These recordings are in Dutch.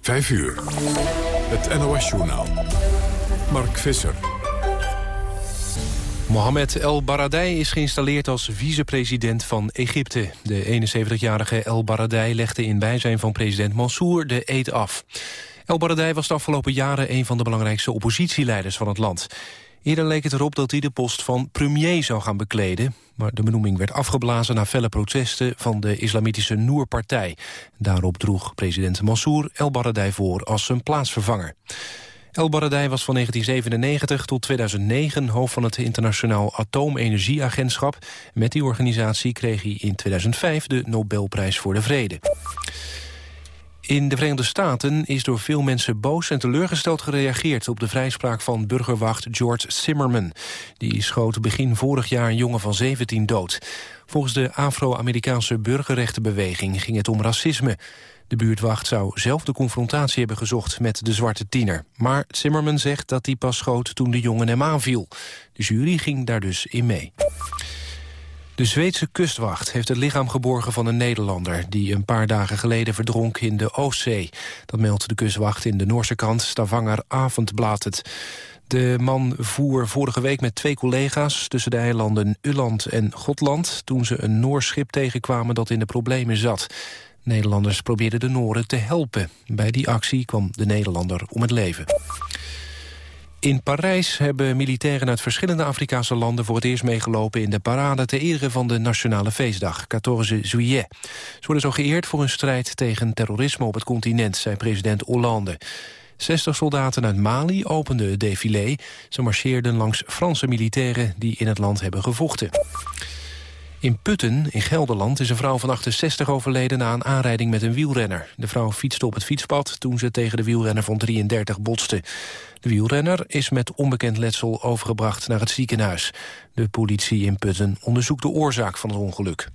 5 uur. Het NOS-journaal. Mark Visser. Mohamed El Baradei is geïnstalleerd als vicepresident van Egypte. De 71-jarige El Baradei legde in bijzijn van president Mansour de eed af. El Baradei was de afgelopen jaren een van de belangrijkste oppositieleiders van het land. Eerder leek het erop dat hij de post van premier zou gaan bekleden. Maar de benoeming werd afgeblazen na felle protesten van de islamitische Noer-partij. Daarop droeg president Mansour El Baradei voor als zijn plaatsvervanger. El Baradei was van 1997 tot 2009 hoofd van het Internationaal Atoomenergieagentschap. Met die organisatie kreeg hij in 2005 de Nobelprijs voor de Vrede. In de Verenigde Staten is door veel mensen boos en teleurgesteld gereageerd op de vrijspraak van burgerwacht George Zimmerman. Die schoot begin vorig jaar een jongen van 17 dood. Volgens de Afro-Amerikaanse burgerrechtenbeweging ging het om racisme. De buurtwacht zou zelf de confrontatie hebben gezocht met de zwarte tiener. Maar Zimmerman zegt dat hij pas schoot toen de jongen hem aanviel. De jury ging daar dus in mee. De Zweedse kustwacht heeft het lichaam geborgen van een Nederlander... die een paar dagen geleden verdronk in de Oostzee. Dat meldt de kustwacht in de Noorse krant Stavanger Avondbladet. De man voer vorige week met twee collega's tussen de eilanden Ulland en Gotland... toen ze een Noors schip tegenkwamen dat in de problemen zat. Nederlanders probeerden de Nooren te helpen. Bij die actie kwam de Nederlander om het leven. In Parijs hebben militairen uit verschillende Afrikaanse landen... voor het eerst meegelopen in de parade ter ere van de nationale feestdag, 14 juillet. Ze worden zo geëerd voor hun strijd tegen terrorisme op het continent, zei president Hollande. 60 soldaten uit Mali openden het défilé. Ze marcheerden langs Franse militairen die in het land hebben gevochten. In Putten, in Gelderland, is een vrouw van 68 overleden... na een aanrijding met een wielrenner. De vrouw fietste op het fietspad toen ze tegen de wielrenner van 33 botste. De wielrenner is met onbekend letsel overgebracht naar het ziekenhuis. De politie in Putten onderzoekt de oorzaak van het ongeluk.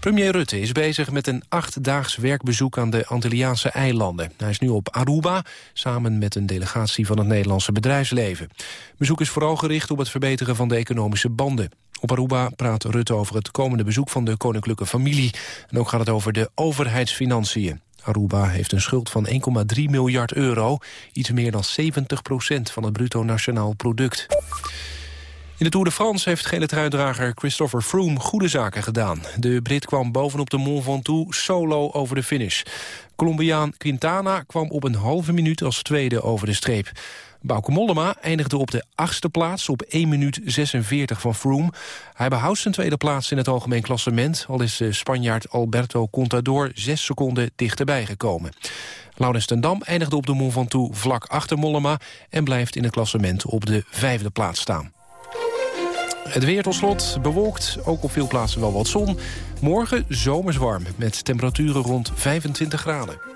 Premier Rutte is bezig met een achtdaags werkbezoek aan de Antilliaanse eilanden. Hij is nu op Aruba, samen met een delegatie van het Nederlandse bedrijfsleven. Bezoek is vooral gericht op het verbeteren van de economische banden. Op Aruba praat Rutte over het komende bezoek van de koninklijke familie. En ook gaat het over de overheidsfinanciën. Aruba heeft een schuld van 1,3 miljard euro. Iets meer dan 70 procent van het bruto nationaal product. In de Tour de France heeft gele truidrager Christopher Froome goede zaken gedaan. De Brit kwam bovenop de Mont Ventoux solo over de finish. Colombiaan Quintana kwam op een halve minuut als tweede over de streep. Bauke Mollema eindigde op de achtste plaats op 1 minuut 46 van Froome. Hij behoudt zijn tweede plaats in het algemeen klassement... al is de Spanjaard Alberto Contador zes seconden dichterbij gekomen. Laurens ten Dam eindigde op de Mont Ventoux vlak achter Mollema... en blijft in het klassement op de vijfde plaats staan. Het weer tot slot bewolkt, ook op veel plaatsen wel wat zon. Morgen zomers warm, met temperaturen rond 25 graden.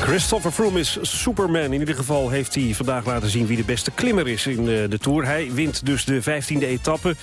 Christopher Froome is Superman. In ieder geval heeft hij vandaag laten zien wie de beste klimmer is in de, de Tour. Hij wint dus de 15e etappe.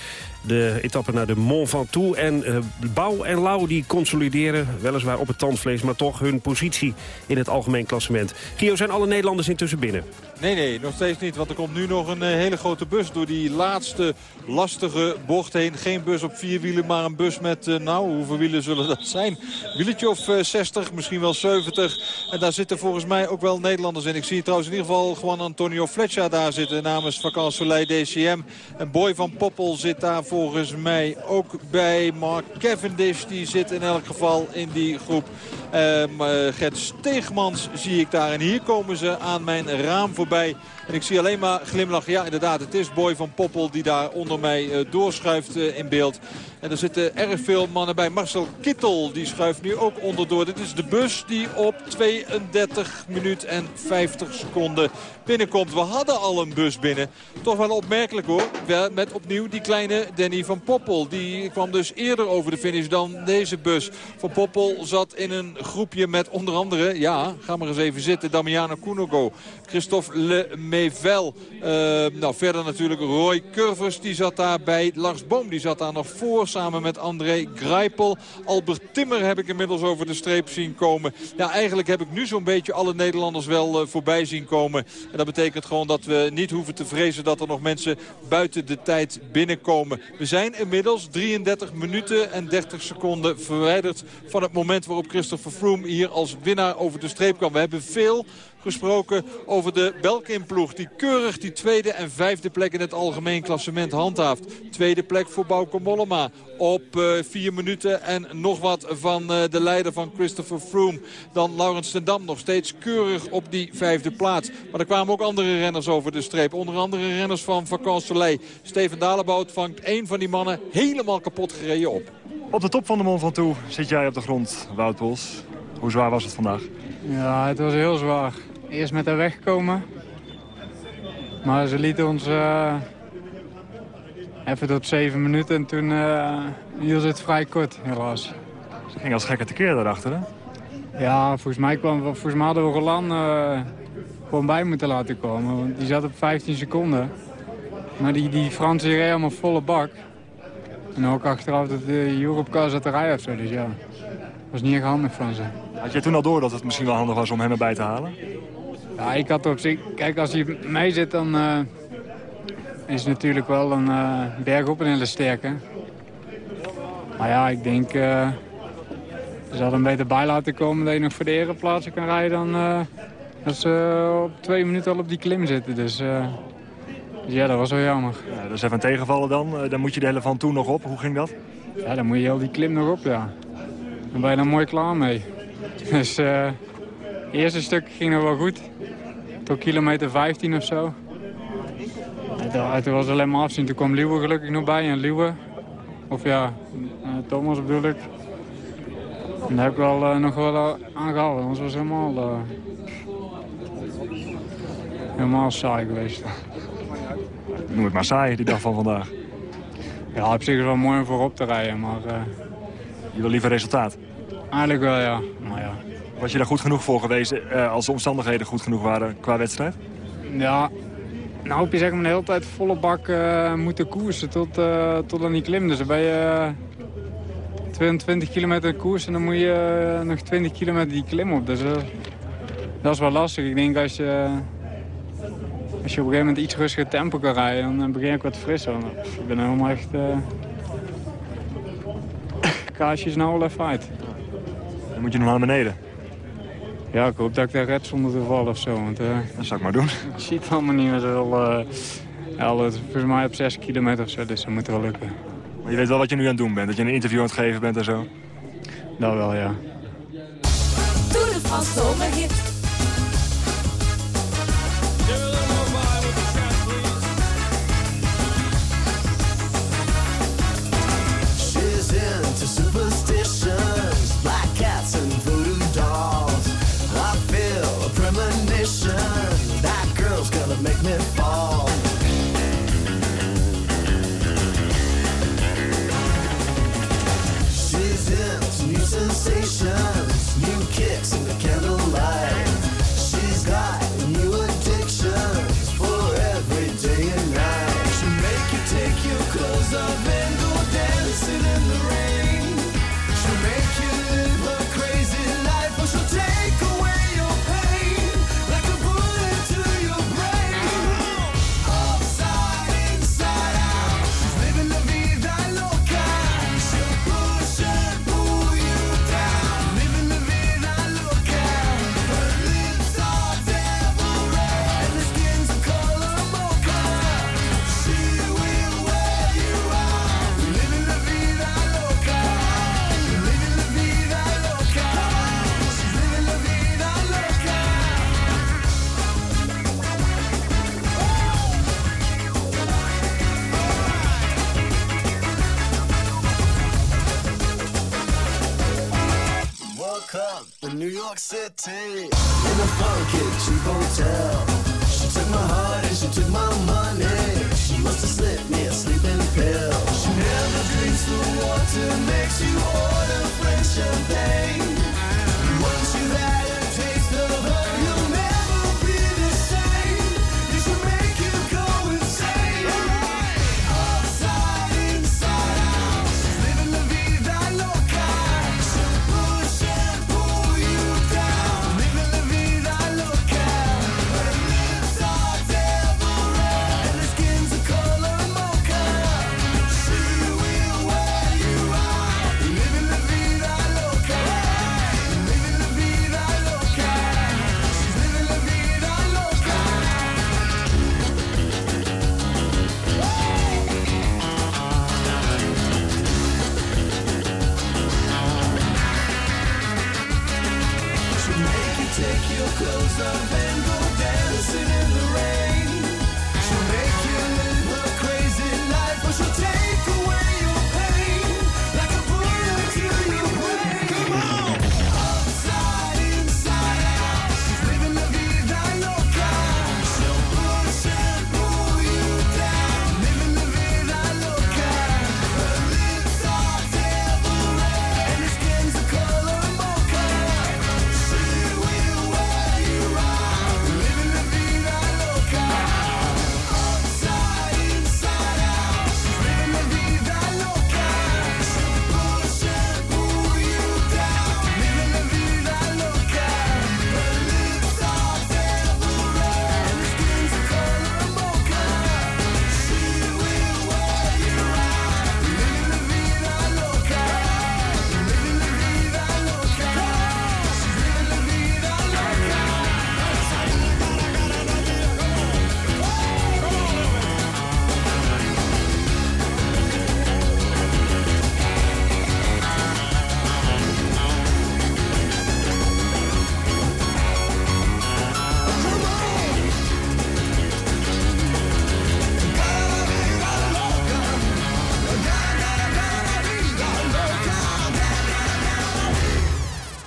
De etappe naar de Mont Ventoux. En uh, Bouw en Lau die consolideren, weliswaar op het tandvlees... maar toch hun positie in het algemeen klassement. Gio, zijn alle Nederlanders intussen binnen? Nee, nee, nog steeds niet. Want er komt nu nog een uh, hele grote bus door die laatste lastige bocht heen. Geen bus op vier wielen, maar een bus met, uh, nou, hoeveel wielen zullen dat zijn? Wieletje of 60, misschien wel 70. En daar zitten volgens mij ook wel Nederlanders in. Ik zie trouwens in ieder geval gewoon Antonio Fletcher daar zitten namens Soleil DCM. En Boy van Poppel zit daar volgens mij ook bij. Mark Cavendish die zit in elk geval in die groep. Um, uh, Gert Steegmans zie ik daar. En hier komen ze aan mijn raam voorbij. En ik zie alleen maar glimlachen. Ja, inderdaad, het is Boy van Poppel die daar onder mij uh, doorschuift uh, in beeld. En er zitten erg veel mannen bij. Marcel Kittel die schuift nu ook onderdoor. Dit is de bus die op 32 minuten en 50 seconden binnenkomt. We hadden al een bus binnen. Toch wel opmerkelijk hoor. Met opnieuw die kleine Danny van Poppel. Die kwam dus eerder over de finish dan deze bus. Van Poppel zat in een groepje met onder andere... Ja, ga maar eens even zitten. Damiano Cunego. Christophe Lemevel. Uh, nou, verder natuurlijk Roy Curvers. Die zat daar bij. Lars Boom die zat daar nog voor samen met André Greipel. Albert Timmer heb ik inmiddels over de streep zien komen. Ja, eigenlijk heb ik nu zo'n beetje alle Nederlanders wel uh, voorbij zien komen. En dat betekent gewoon dat we niet hoeven te vrezen dat er nog mensen buiten de tijd binnenkomen. We zijn inmiddels 33 minuten en 30 seconden verwijderd van het moment waarop Christopher Froome hier als winnaar over de streep kwam. We hebben veel gesproken over de Belkin-ploeg. Die keurig die tweede en vijfde plek in het algemeen klassement handhaaft. Tweede plek voor Bauke Mollema op uh, vier minuten en nog wat van uh, de leider van Christopher Froome. Dan Laurens ten Dam nog steeds keurig op die vijfde plaats. Maar er kwamen ook andere renners over de streep. Onder andere renners van Vacances Soleil. Steven Dalebout vangt een van die mannen helemaal kapot gereden op. Op de top van de Mont Ventoux zit jij op de grond, Wout Poels. Hoe zwaar was het vandaag? Ja, het was heel zwaar. Eerst met de weg komen. Maar ze lieten ons uh, even tot zeven minuten en toen uh, hield het vrij kort, helaas. Ze ging als gekke tekeer daarachter, hè? Ja, volgens mij, kwam, volgens mij hadden we Roland uh, gewoon bij moeten laten komen. Want die zat op 15 seconden. Maar die, die Fransen reed allemaal volle bak. En ook achteraf dat de Europcar zat te rijden of zo, dus ja. Dat was niet echt handig van ze. Had jij toen al door dat het misschien wel handig was om hem erbij te halen? Ja, ik had op zich... Kijk, als hij mee zit, dan uh, is het natuurlijk wel een uh, berg op een hele sterke. Maar ja, ik denk... Uh, ze hadden hem beter bij laten komen dat je nog voor de ereplaatsen kan rijden... dan dat ze op twee minuten al op die klim zitten. Dus, dus ja, dat was wel jammer. Ja, dat is even een tegenvallen dan. dan moet je de hele van toen nog op. Hoe ging dat? Ja, dan moet je al die klim nog op, ja. Dan ben je dan mooi klaar mee. Dus het eerste stuk ging nog wel goed. Tot kilometer 15 of zo. En toen was het alleen maar afzien. Toen kwam Liewe gelukkig nog bij. En Liewe, of ja, uh, Thomas bedoel ik. En daar heb ik wel uh, nog wel aangehouden. Anders was het helemaal, helemaal saai geweest. Noem het maar saai, die dag van vandaag. Ja, op zich is wel mooi om voorop te rijden, maar... Je wil liever resultaat? Eigenlijk wel, ja. Maar ja. Was je daar goed genoeg voor geweest uh, als de omstandigheden goed genoeg waren qua wedstrijd? Ja, nou heb je zeg maar de hele tijd volle bak uh, moeten koersen tot, uh, tot aan die klim. Dus dan ben je 22 kilometer koers en dan moet je nog 20 kilometer die klim op. Dus dat is wel lastig. Ik denk als je, als je op een gegeven moment iets rustiger tempo kan rijden, dan begin ook wat frisser. Ik ben helemaal echt... kaasjes nou wel even uit. Dan moet je nog naar beneden. Ja, ik hoop dat ik daar red zonder te vallen of zo. Want, uh, dat zou ik maar doen. Het ziet allemaal niet meer zo. Uh, ja, volgens mij op 6 kilometer of zo, dus dat moet wel lukken. Maar je weet wel wat je nu aan het doen bent? Dat je een interview aan het geven bent en zo? Dat wel, ja. De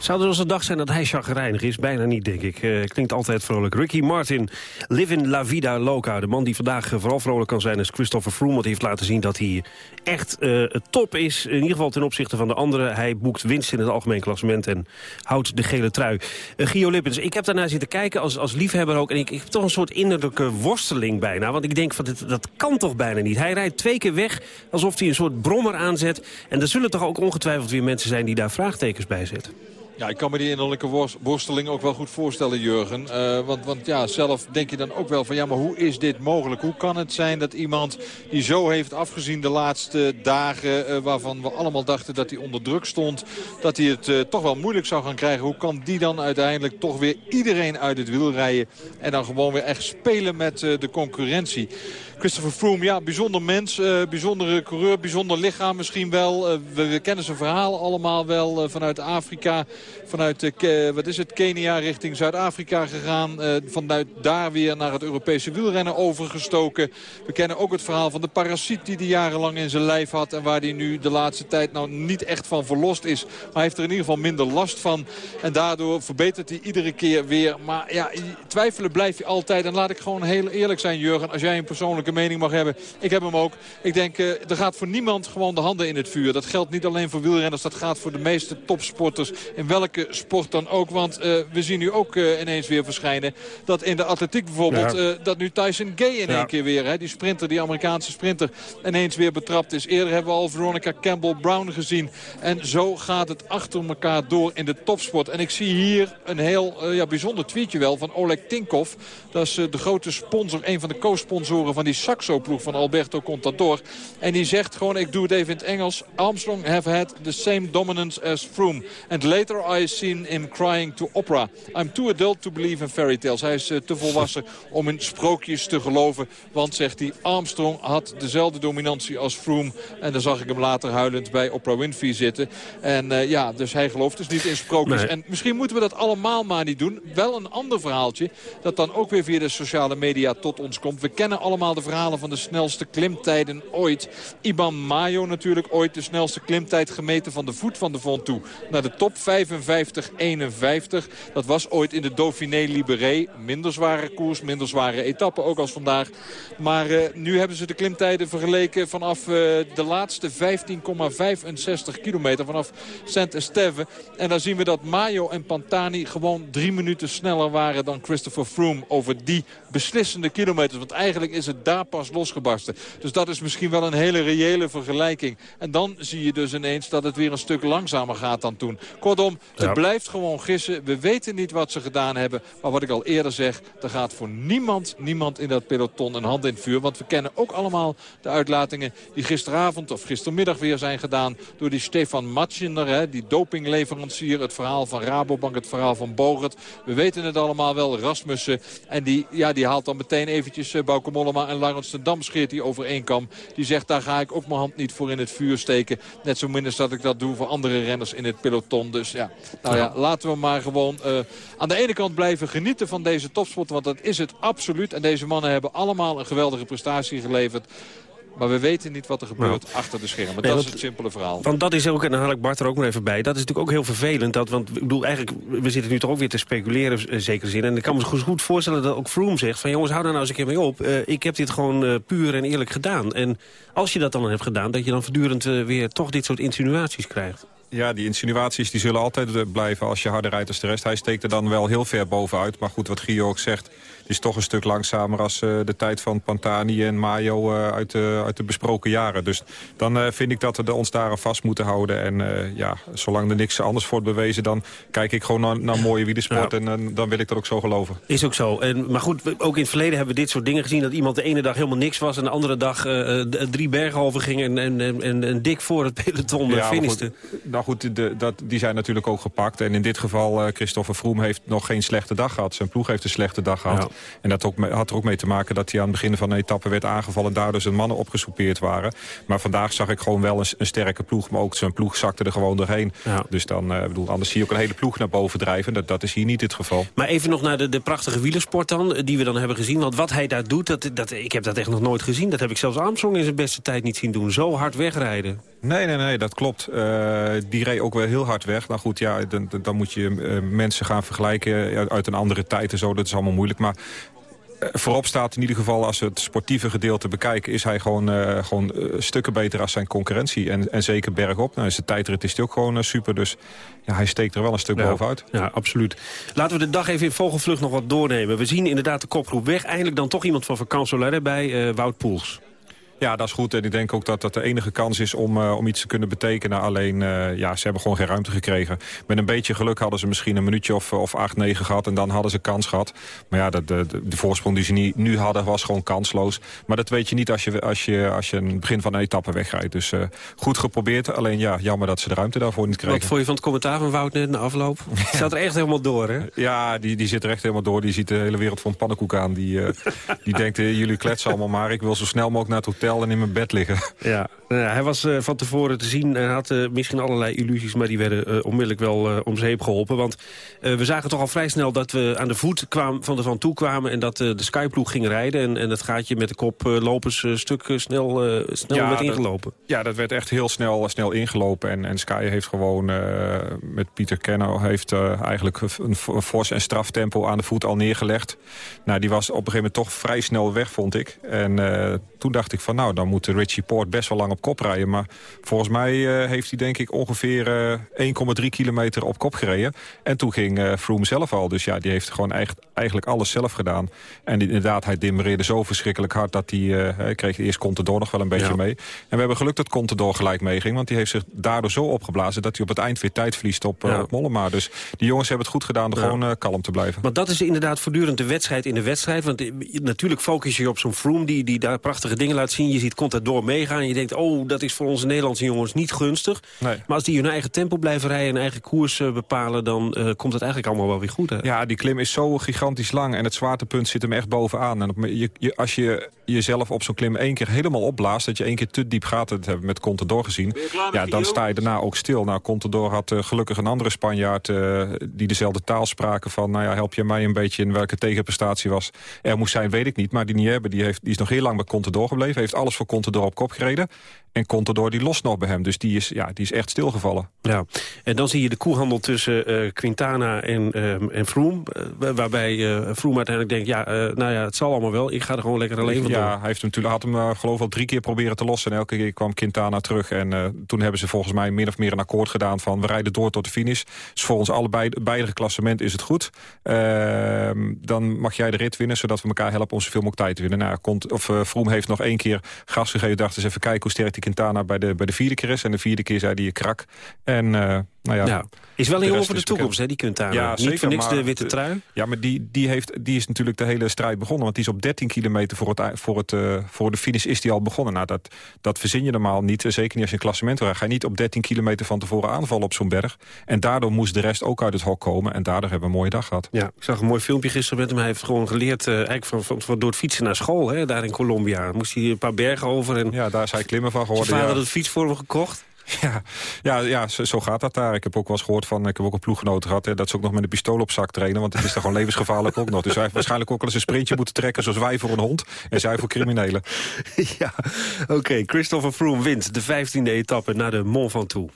Zou er als een dag zijn dat hij chagrijnig is? Bijna niet, denk ik. Eh, klinkt altijd vrolijk. Ricky Martin, Live in La Vida Loca. De man die vandaag eh, vooral vrolijk kan zijn is Christopher Froome. Want hij heeft laten zien dat hij echt eh, top is. In ieder geval ten opzichte van de anderen. Hij boekt winst in het algemeen klassement en houdt de gele trui. Eh, Gio Lippens, ik heb daarna zitten kijken als, als liefhebber ook. En ik, ik heb toch een soort innerlijke worsteling bijna. Want ik denk, van dit, dat kan toch bijna niet. Hij rijdt twee keer weg alsof hij een soort brommer aanzet. En er zullen toch ook ongetwijfeld weer mensen zijn die daar vraagtekens bij zetten. Ja, ik kan me die innerlijke wors- worsteling ook wel goed voorstellen, Jurgen. Eh, want, want ja, zelf denk je dan ook wel van... ja, maar hoe is dit mogelijk? Hoe kan het zijn dat iemand die zo heeft afgezien de laatste dagen... eh, waarvan we allemaal dachten dat hij onder druk stond... dat hij het eh, toch wel moeilijk zou gaan krijgen. Hoe kan die dan uiteindelijk toch weer iedereen uit het wiel rijden... en dan gewoon weer echt spelen met de concurrentie? Christopher Froome, ja, bijzonder mens, bijzondere coureur, bijzonder lichaam misschien wel. We, kennen zijn verhaal allemaal wel vanuit Afrika, vanuit wat is het, Kenia richting Zuid-Afrika gegaan. eh, vanuit daar weer naar het Europese wielrennen overgestoken. We kennen ook het verhaal van de parasiet die hij jarenlang in zijn lijf had... en waar hij nu de laatste tijd nou niet echt van verlost is. Maar hij heeft er in ieder geval minder last van. En daardoor verbetert hij iedere keer weer. Maar ja, twijfelen blijf je altijd. En laat ik gewoon heel eerlijk zijn, Jurgen. Als jij een persoonlijke mening mag hebben. Ik heb hem ook. Ik denk, eh, er gaat voor niemand gewoon de handen in het vuur. Dat geldt niet alleen voor wielrenners. Dat gaat voor de meeste topsporters. In welke sport dan ook. Want eh, we zien nu ook eh, ineens weer verschijnen. Dat in de atletiek bijvoorbeeld. Ja. eh, dat nu Tyson Gay in Ja. één keer weer. Hè, die sprinter, die Amerikaanse sprinter. Ineens weer betrapt is. Eerder hebben we al Veronica Campbell Brown gezien. En zo gaat het achter elkaar door in de topsport. En ik zie hier een heel ja, bijzonder tweetje wel van Oleg Tinkov. Dat is de grote sponsor, een van de co-sponsoren van die Saxo-ploeg van Alberto Contador. En die zegt gewoon, ik doe het even in het Engels. Armstrong have had the same dominance as Froome. And later I seen him crying to opera. I'm too adult to believe in fairy tales. Hij is eh, te volwassen om in sprookjes te geloven. Want, zegt hij, Armstrong had dezelfde dominantie als Froome. En dan zag ik hem later huilend bij Oprah Winfrey zitten. En eh, ja, dus hij gelooft dus niet in sprookjes. Nee. En misschien moeten we dat allemaal maar niet doen. Wel een ander verhaaltje dat dan ook weer via de sociale media tot ons komt. We kennen allemaal de verhalen van de snelste klimtijden ooit. Iban Mayo natuurlijk ooit de snelste klimtijd gemeten van de voet van de Ventoux naar de top 55-51. Dat was ooit in de Dauphiné Libéré. Minder zware koers, minder zware etappe ook als vandaag. Maar uh, nu hebben ze de klimtijden vergeleken vanaf uh, de laatste 15,65 kilometer. Vanaf Saint-Estève. En dan zien we dat Mayo en Pantani gewoon drie minuten sneller waren dan Christopher Froome over die beslissende kilometers. Want eigenlijk is het daar pas losgebarsten. Dus dat is misschien wel een hele reële vergelijking. En dan zie je dus ineens dat het weer een stuk langzamer gaat dan toen. Kortom, het Ja. blijft gewoon gissen. We weten niet wat ze gedaan hebben. Maar wat ik al eerder zeg, er gaat voor niemand, niemand in dat peloton een hand in het vuur. Want we kennen ook allemaal de uitlatingen die gisteravond of gistermiddag weer zijn gedaan door die Stefan Matschiner, hè, die dopingleverancier. Het verhaal van Rabobank, het verhaal van Bogert. We weten het allemaal wel, Rasmussen. En die, ja, die haalt dan meteen eventjes uh, Bauke Mollema en Laurens de Dam scheert die over één kam. Die zegt, daar ga ik ook mijn hand niet voor in het vuur steken. Net zo min als dat ik dat doe voor andere renners in het peloton. Dus ja, nou ja, laten we maar gewoon uh, aan de ene kant blijven genieten van deze topsport. Want dat is het absoluut. En deze mannen hebben allemaal een geweldige prestatie geleverd. Maar we weten niet wat er gebeurt achter de schermen. Nee, dat want- is het simpele verhaal. Want dat is ook, en dan haal ik Bart er ook nog even bij... dat is natuurlijk ook heel vervelend. Dat, want ik bedoel, eigenlijk, we zitten nu toch ook weer te speculeren in zekere zin. En ik kan me goed, voorstellen dat ook Froome zegt... van jongens, hou daar nou eens een keer mee op. Eh, ik heb dit gewoon eh, puur en eerlijk gedaan. En als je dat dan hebt gedaan... dat je dan voortdurend eh, weer toch dit soort insinuaties krijgt. Ja, die insinuaties die zullen altijd eh, blijven als je harder rijdt als de rest. Hij steekt er dan wel heel ver bovenuit. Maar goed, wat Gio ook zegt, het is toch een stuk langzamer... als eh, de tijd van Pantani en Mayo eh, uit, de, uit de besproken jaren. Dus dan vind ik dat we ons daar aan vast moeten houden. En ja, zolang er niks anders wordt bewezen... dan kijk ik gewoon naar, naar mooie wielersport en dan wil ik dat ook zo geloven. Is ook zo. En, maar goed, ook in het verleden hebben we dit soort dingen gezien... dat iemand de ene dag helemaal niks was... en de andere dag drie bergen over ging... en, en, en, en, dik voor het peloton maar finishte. Goed, nou goed, de, dat, die zijn natuurlijk ook gepakt. En in dit geval, eh Christopher heeft nog geen slechte dag gehad. Zijn ploeg heeft een slechte dag gehad. En dat ook, had er ook mee te maken dat hij aan het begin van de etappe werd aangevallen... en daardoor zijn mannen opgesoupeerd waren. Maar vandaag zag ik gewoon wel een, een sterke ploeg. Maar ook zijn ploeg zakte er gewoon doorheen. Dus dan, eh, bedoel, anders zie je ook een hele ploeg naar boven drijven. Dat, dat is hier niet het geval. Maar even nog naar de, de prachtige wielersport dan, eh, die we dan hebben gezien. Want wat hij daar doet, dat, dat, ik heb dat echt nog nooit gezien. Dat heb ik zelfs Armstrong in zijn beste tijd niet zien doen. Zo hard wegrijden. Nee, nee, nee, dat klopt. Die reed ook wel heel hard weg. Nou goed, ja, dan, dan- moet je eh, mensen gaan vergelijken uit een andere tijd en zo. Dat is allemaal moeilijk. Maar eh, voorop staat in ieder geval, als we het sportieve gedeelte bekijken... is hij gewoon, eh, gewoon stukken beter als zijn concurrentie. En, en zeker bergop. Nou, zijn tijdrit is hij ook gewoon super. Dus ja, hij steekt er wel een stuk bovenuit. Ja, absoluut. Laten we de dag even in vogelvlucht nog wat doornemen. We zien inderdaad de kopgroep weg. Eindelijk dan toch iemand van Vakant Soler bij, eh, Wout Poels. Ja, dat is goed. En ik denk ook dat dat de enige kans is om, eh, om iets te kunnen betekenen. Alleen, eh, ja, ze hebben gewoon geen ruimte gekregen. Met een beetje geluk hadden ze misschien een minuutje of, of acht, negen gehad. En dan hadden ze kans gehad. Maar ja, de, de, de voorsprong die ze nu hadden was gewoon kansloos. Maar dat weet je niet als je, als je, als je een begin van een etappe wegrijdt. Dus eh, goed geprobeerd. Alleen ja, jammer dat ze de ruimte daarvoor niet kregen. Wat vond je van het commentaar van Wout net in de afloop? Zat er echt helemaal door, hè? Ja, die, die zit er echt helemaal door. Die ziet de hele wereld van pannenkoek aan. Die, die denkt, jullie kletsen allemaal maar. Ik wil zo snel mogelijk naar het hotel en in mijn bed liggen. Ja, nou hij was eh, van tevoren te zien en had eh, misschien allerlei illusies... maar die werden eh, onmiddellijk wel eh, om zeep geholpen. Want eh, we zagen toch al vrij snel dat we aan de voet kwam, van de van toe kwamen... en dat eh, de Skyploeg ging rijden en, en het gaatje met de koplopers een stuk eh, snel, eh, snel werd dat- ingelopen. ja, dat werd echt heel snel, snel ingelopen. En, en Sky heeft gewoon eh, met Pieter Kenno... heeft eh, eigenlijk een, een fors en straf tempo aan de voet al neergelegd. Nou, die was op een gegeven moment toch vrij snel weg, vond ik. En eh, toen dacht ik van, nou, dan moet Richie Poort best wel lang op kop rijden. Maar volgens mij eh, heeft hij denk ik ongeveer eh, 1,3 kilometer op kop gereden. En toen ging eh Froome zelf al. Dus ja, die heeft gewoon echt, eigenlijk alles zelf gedaan. En inderdaad, hij dimmereerde zo verschrikkelijk hard... dat hij, eh, hij kreeg eerst Contador nog wel een beetje Ja. mee. En we hebben geluk dat Contador gelijk meeging. Want die heeft zich daardoor zo opgeblazen... dat hij op het eind weer tijd verliest op, eh, Ja. op Mollema. Dus die jongens hebben het goed gedaan door Ja. gewoon eh, kalm te blijven. Want dat is inderdaad voortdurend de wedstrijd in de wedstrijd. Want natuurlijk focus je op zo'n Froome die, die daar prachtige dingen laat zien. Je ziet Contador meegaan en je denkt... oh, dat is voor onze Nederlandse jongens niet gunstig. Nee. Maar als die hun eigen tempo blijven rijden... en eigen koers bepalen... dan komt het eigenlijk allemaal wel weer goed. Hè? Ja, die klim is zo gigantisch gigantisch lang en het zwaartepunt zit hem echt bovenaan. En op, je, je, als je jezelf op zo'n klim één keer helemaal opblaast... dat je één keer te diep gaat, dat hebben we met Contador gezien... ja, dan sta je daarna ook stil. Nou, Contador had uh, gelukkig een andere Spanjaard... Uh, die dezelfde taal spraken van... nou ja, help je mij een beetje in welke tegenprestatie was. Er moest zijn, weet ik niet. Maar die Niebe die heeft, die is nog heel lang bij Contador gebleven. Heeft alles voor Contador op kop gereden. En Contador die lost nog bij hem. Dus die is, ja, die is echt stilgevallen. Ja. En dan zie je de koehandel tussen uh, Quintana en, uh, en Froome. Uh, waarbij Froome uiteindelijk denkt, ja, nou ja, het zal allemaal wel. Ik ga er gewoon lekker alleen van Ja, hij heeft natuurlijk, had hem geloof ik al drie keer proberen te lossen. En elke keer kwam Quintana terug. En toen hebben ze volgens mij min of meer een akkoord gedaan van... we rijden door tot de finish. Dus voor ons allebei, beide klassement is het goed. Ehm, dan mag jij de rit winnen, zodat we elkaar helpen om zoveel mogelijk tijd te winnen. Nou, komt, of, Froome heeft nog één keer gas gegeven. Dacht eens even kijken hoe sterk die Quintana bij de, bij de vierde keer is. En de vierde keer zei hij krak. En nou ja, is wel heel over de toekomst, hè, die Quintana. Ja, Niet zeker, voor niks de witte trui. Ja, maar die, die, heeft, die is natuurlijk de hele strijd begonnen. Want die is op 13 kilometer voor, het, voor, het, uh, voor de finish is die al begonnen. Nou, dat, dat verzin je normaal niet. Zeker niet als je een klassement rijdt. Ga je niet op 13 kilometer van tevoren aanvallen op zo'n berg. En daardoor moest de rest ook uit het hok komen. En daardoor hebben we een mooie dag gehad. Ja, ik zag een mooi filmpje gisteren met hem. Hij heeft gewoon geleerd uh, eigenlijk van, van, van, door het fietsen naar school. Hè, daar in Colombia. Moest hij een paar bergen over. En ja, daar is hij klimmen van geworden. Zijn vader ja. had het fiets voor hem gekocht. Ja, ja, ja zo, zo, gaat dat daar. Ik heb ook wel eens gehoord van, ik heb ook een ploeggenoot gehad... Hè, dat ze ook nog met een pistool op zak trainen. Want het is toch gewoon levensgevaarlijk ook nog. Dus hij heeft waarschijnlijk ook wel eens een sprintje moeten trekken... zoals wij voor een hond en zij voor criminelen. Ja, oké. Christopher Froome wint de 15e etappe naar de Mont Ventoux.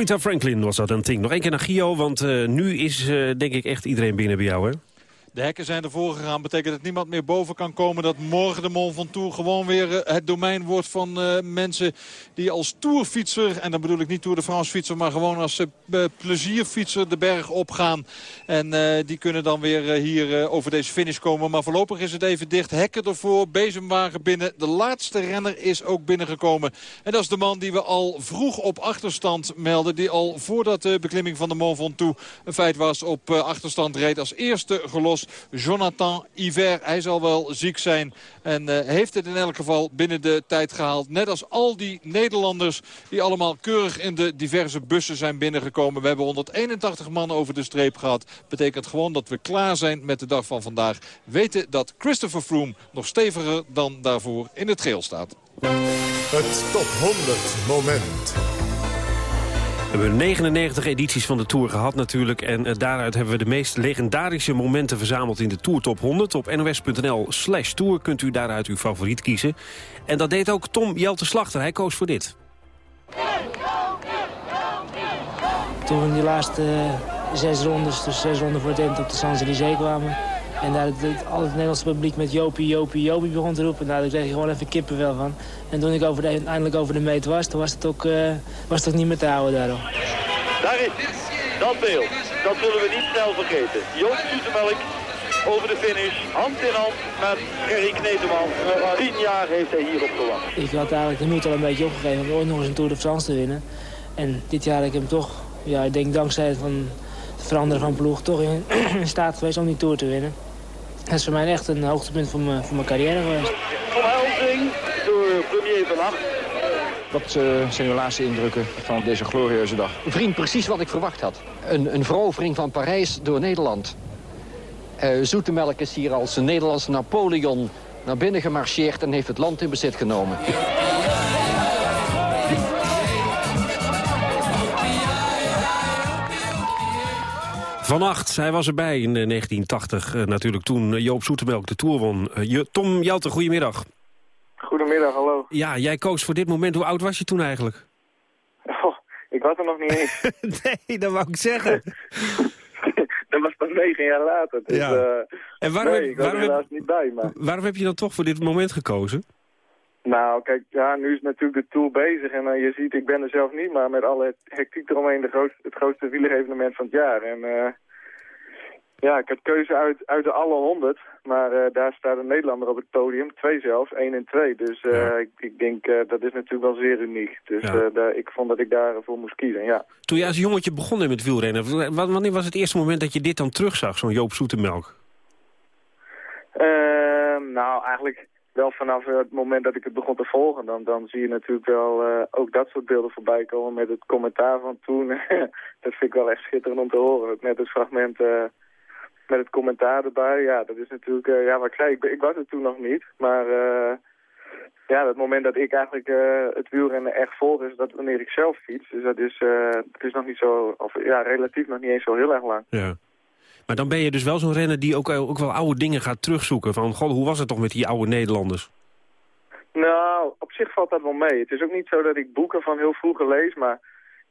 Rita Franklin was dat een ding. Nog één keer naar Gio, want uh, nu is uh, denk ik echt iedereen binnen bij jou, hè? De hekken zijn ervoor gegaan. Betekent dat niemand meer boven kan komen. Dat morgen de Mont Ventoux gewoon weer eh, het domein wordt van uh, mensen die als tourfietser... en dan bedoel ik niet Tour de France fietser... maar gewoon als uh, plezierfietser de berg opgaan. En die kunnen dan weer hier over deze finish komen. Maar voorlopig is het even dicht. Hekken ervoor, bezemwagen binnen. De laatste renner is ook binnengekomen. En dat is de man die we al vroeg op achterstand melden. Die al voordat de beklimming van de Mont Ventoux een feit was op achterstand reed. Als eerste Jonathan Iver. Hij zal wel ziek zijn en uh, heeft het in elk geval binnen de tijd gehaald. Net als al die Nederlanders die allemaal keurig in de diverse bussen zijn binnengekomen. We hebben 181 man over de streep gehad. Betekent gewoon dat we klaar zijn met de dag van vandaag. Weten dat Christopher Froome nog steviger dan daarvoor in het geel staat. Het top 100 moment. We hebben 99 edities van de Tour gehad natuurlijk. En uh, daaruit hebben we de meest legendarische momenten verzameld in de Tour Top 100. Op nos.nl slash Tour kunt u daaruit uw favoriet kiezen. En dat deed ook Tom Jelte Slachter. Hij koos voor dit. Toen we in die laatste uh, zes rondes, dus zes ronden voor het eind op de Champs-Élysées kwamen... En daar het, al het Nederlandse publiek met Jopie, Jopie, Jopie begon te roepen. Nou, daar kreeg je gewoon even kippenvel van. En toen ik over de, eindelijk over de meet was, toen was het ook, uh, was het ook niet meer te houden daarom. Daar is dat beeld. Dat zullen we niet snel vergeten. Joop Zoetemelk over de finish, hand in hand met Gerry Kneteman. Tien jaar heeft hij hierop gewacht. Ik had eigenlijk de moed al een beetje opgegeven om ooit nog eens een Tour de France te winnen. En dit jaar heb ik hem toch, ja, ik denk dankzij van het veranderen van ploeg, toch in, in staat geweest om die Tour te winnen. Dat is voor mij echt een hoogtepunt van mijn, van mijn carrière geweest. Omhelzing door premier Van Acht. Wat uh, zijn uw laatste indrukken van deze glorieuze dag? Vriend, precies wat ik verwacht had. Een, een verovering van Parijs door Nederland. Uh, Zoetemelk is hier als een Nederlandse Napoleon naar binnen gemarcheerd... en heeft het land in bezit genomen. Vannacht, hij was erbij in 1980, uh, natuurlijk toen Joop Zoetemelk de Tour won. Uh, Tom Jelte, goedemiddag. Goedemiddag, hallo. Ja, jij koos voor dit moment. Hoe oud was je toen eigenlijk? Oh, ik was er nog niet eens. nee, dat wou ik zeggen. dat was pas negen jaar later. Dus, ja. En waarom, nee, ik was waarom er helaas niet bij. Maar... Waarom heb je dan toch voor dit moment gekozen? Nou, kijk, ja, nu is natuurlijk de Tour bezig en uh, je ziet, ik ben er zelf niet, maar met alle hectiek eromheen de grootste, het grootste wielerevenement van het jaar. En uh, ja, ik heb keuze uit, uit de alle honderd, maar uh, daar staat een Nederlander op het podium, twee zelfs, één en twee. Dus ja. ik, ik, denk, dat is natuurlijk wel zeer uniek. Dus ja. daar, ik vond dat ik daarvoor moest kiezen, ja. Toen je als jongetje begon met wielrennen, wanneer was het eerste moment dat je dit dan terugzag, zo'n Joop Zoetemelk? Ehm, nou, eigenlijk wel vanaf het moment dat ik het begon te volgen, dan, dan zie je natuurlijk wel uh, ook dat soort beelden voorbij komen met het commentaar van toen. dat vind ik wel echt schitterend om te horen. Met het fragment uh, met het commentaar erbij. Ja, dat is natuurlijk, uh, ja wat ik ik, ik, was er toen nog niet. Maar ja, het moment dat ik eigenlijk het wielrennen echt volg is dat wanneer ik zelf fiets. Dus dat is, het is nog niet zo, of ja, relatief nog niet eens zo heel erg lang. Ja. Maar dan ben je dus wel zo'n renner die ook, ook wel oude dingen gaat terugzoeken. Van, god, hoe was het toch met die oude Nederlanders? Nou, op zich valt dat wel mee. Het is ook niet zo dat ik boeken van heel vroeger lees, maar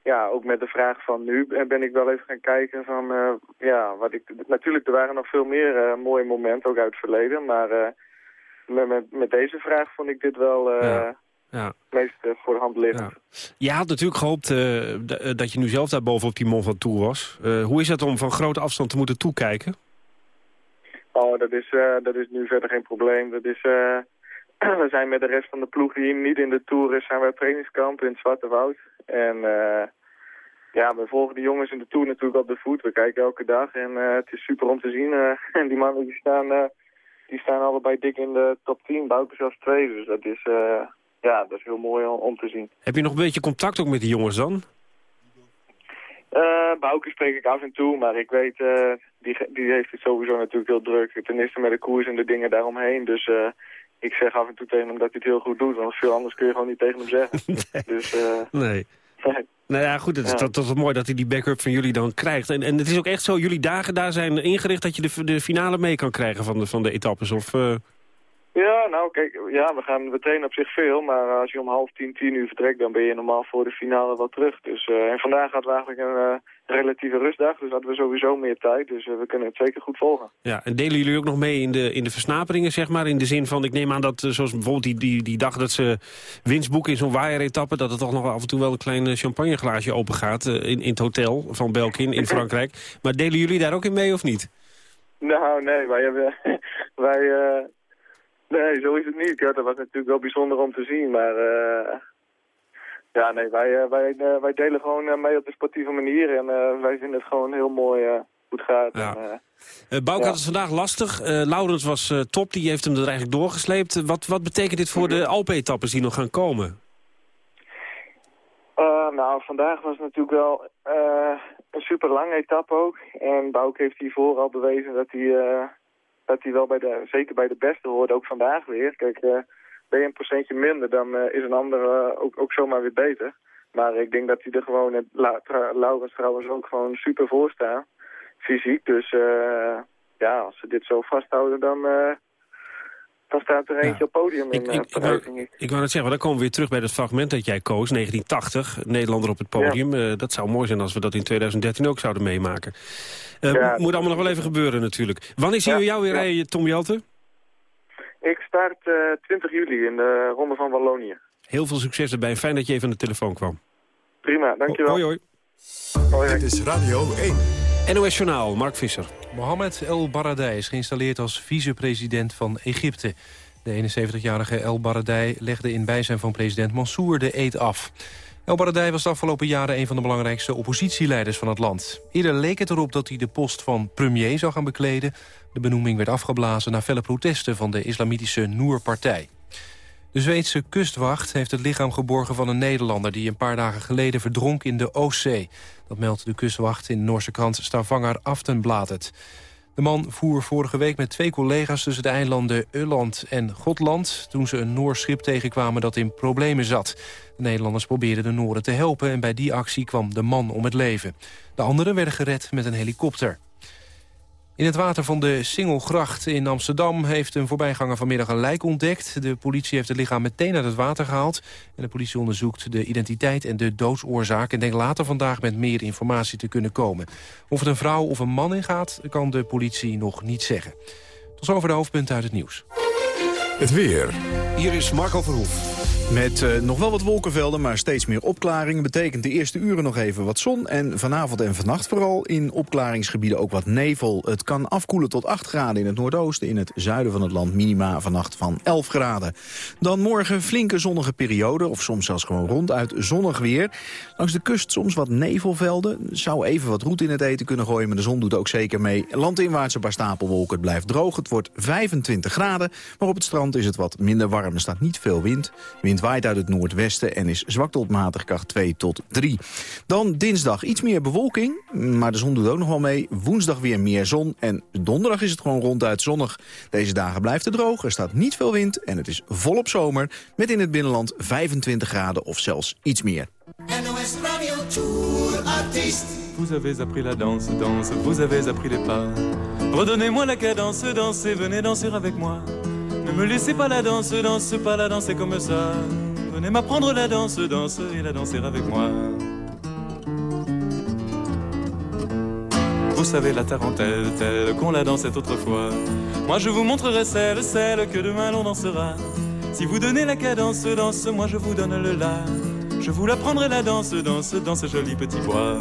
ja, ook met de vraag van nu ben ik wel even gaan kijken van, uh, ja, wat ik, natuurlijk, er waren nog veel meer uh, mooie momenten, ook uit het verleden, maar uh, met, met, deze vraag vond ik dit wel... Ja. Ja. Het meest uh, voor de hand. Ja. Je had natuurlijk gehoopt uh, dat je nu zelf daar boven op die Mont Ventoux was. Uh, hoe is het om van grote afstand te moeten toekijken? Oh, dat is, dat is nu verder geen probleem. Dat is, we zijn met de rest van de ploeg die niet in de Tour is, zijn we op trainingskamp in het Zwarte Woud. En ja, we volgen de jongens in de Tour natuurlijk op de voet. We kijken elke dag en het is super om te zien. en die mannen die staan, die staan allebei dik in de top 10, Bouke zelfs twee. Dus dat is ja, dat is heel mooi om te zien. Heb je nog een beetje contact ook met die jongens dan? Uh, Bouke spreek ik af en toe, maar ik weet, uh, die, die heeft het sowieso natuurlijk heel druk. Ten eerste met de koers en de dingen daaromheen. Dus uh, ik zeg af en toe tegen hem dat hij het heel goed doet, want veel anders kun je gewoon niet tegen hem zeggen. nee. Dus, nee. Nou ja, goed, het is, ja. dat, dat is mooi dat hij die backup van jullie dan krijgt. En, en het is ook echt zo, jullie dagen daar zijn ingericht dat je de, de finale mee kan krijgen van de, van de etappes, of... Ja, nou kijk, ja, we, gaan, we trainen op zich veel, maar als je om half tien, tien uur vertrekt, dan ben je normaal voor de finale wel terug. Dus, eh, en vandaag hadden we eigenlijk een eh, relatieve rustdag, dus hadden we sowieso meer tijd. Dus eh, we kunnen het zeker goed volgen. Ja, en delen jullie ook nog mee in de, in de versnaperingen, zeg maar? In de zin van, ik neem aan dat, eh, zoals bijvoorbeeld die, die, die dag dat ze winst boeken in zo'n waaieretappe... dat er toch nog af en toe wel een klein eh, champagneglaasje open gaat in, in het hotel van Belkin in Frankrijk. Maar delen jullie daar ook in mee of niet? Nou, nee, wij hebben... wij, eh, nee, zo is het niet. Ja, dat was natuurlijk wel bijzonder om te zien, maar... eh, ja, nee, wij, eh, wij, eh, wij delen gewoon mee op de sportieve manier. En wij vinden het gewoon heel mooi hoe het gaat. Ja. En, Uh, Bouke had het vandaag lastig. Laurens was top, die heeft hem er eigenlijk doorgesleept. Wat, wat betekent dit voor de Alpe-etappes die nog gaan komen? Nou, vandaag was natuurlijk wel een super lange etappe ook. En Bouke heeft hiervoor al bewezen dat hij, dat hij wel bij de, zeker bij de beste hoort, ook vandaag weer. Kijk, eh, ben je een procentje minder, dan eh, is een ander eh, ook, ook zomaar weer beter. Maar ik denk dat hij er gewoon, tra, Laurens trouwens ook gewoon super voor staan, fysiek. Dus ja, als ze dit zo vasthouden, dan, dan staat er eentje op podium in Ik, eh, ik, ik, Parijs, ik. ik wou net zeggen, maar dan komen we weer terug bij het fragment dat jij koos, 1980, Nederlander op het podium. Eh, dat zou mooi zijn als we dat in 2013 ook zouden meemaken. Eh, Ja, moet allemaal nog wel even gebeuren natuurlijk. Wanneer zien we jou weer rijden, Tom Jelte? Ik start eh 20 juli in de Ronde van Wallonië. Heel veel succes erbij. Fijn dat je even aan de telefoon kwam. Prima, dankjewel. Hoi, hoi. Dit is Radio 1. NOS Journaal, Mark Visser. Mohamed El Baradei is geïnstalleerd als vicepresident van Egypte. De 71-jarige El Baradei legde in bijzijn van president Mansour de eed af. El Baradei was de afgelopen jaren een van de belangrijkste oppositieleiders van het land. Eerder leek het erop dat hij de post van premier zou gaan bekleden. De benoeming werd afgeblazen na felle protesten van de islamitische Noer-partij. De Zweedse kustwacht heeft het lichaam geborgen van een Nederlander... die een paar dagen geleden verdronk in de Oostzee. Dat meldt de kustwacht in de Noorse krant Stavanger Aftenbladet. De man voer vorige week met twee collega's tussen de eilanden Öland en Gotland... toen ze een Noors schip tegenkwamen dat in problemen zat. De Nederlanders probeerden de Nooren te helpen... en bij die actie kwam de man om het leven. De anderen werden gered met een helikopter. In het water van de Singelgracht in Amsterdam heeft een voorbijganger vanmiddag een lijk ontdekt. De politie heeft het lichaam meteen uit het water gehaald. En de politie onderzoekt de identiteit en de doodsoorzaak... en denkt later vandaag met meer informatie te kunnen komen. Of het een vrouw of een man ingaat, kan de politie nog niet zeggen. Tot zover de hoofdpunten uit het nieuws. Het weer. Hier is Marco Verhoef. Met eh, nog wel wat wolkenvelden, maar steeds meer opklaringen... betekent de eerste uren nog even wat zon. En vanavond en vannacht vooral in opklaringsgebieden ook wat nevel. Het kan afkoelen tot 8 graden in het noordoosten. In het zuiden van het land minima vannacht van 11 graden. Dan morgen flinke zonnige periode, of soms zelfs gewoon ronduit zonnig weer. Langs de kust soms wat nevelvelden. Zou even wat roet in het eten kunnen gooien, maar de zon doet ook zeker mee. Landinwaarts een paar stapelwolken, het blijft droog. Het wordt 25 graden, maar op het strand is het wat minder warm. Er staat niet veel wind. Wind waait uit het noordwesten en is zwak tot matig kracht 2 tot 3. Dan dinsdag iets meer bewolking, maar de zon doet ook nog wel mee. Woensdag weer meer zon en donderdag is het gewoon ronduit zonnig. Deze dagen blijft het droog, er staat niet veel wind en het is volop zomer... met in het binnenland 25 graden of zelfs iets meer. NOS Radio Tour Artiest. Vous avez appris la danse, danse, vous avez appris les pas. Redonnez-moi la cadence, dansez, venez danser avec moi. Ne me laissez pas la danse, danse, pas la danser comme ça. Venez m'apprendre la danse, danse et la danser avec moi. Vous savez la tarentelle, telle qu'on la dansait autrefois. Moi je vous montrerai celle, celle que demain l'on dansera. Si vous donnez la cadence, danse, moi je vous donne le la. Je vous l'apprendrai la danse, danse, dans ce joli petit bois.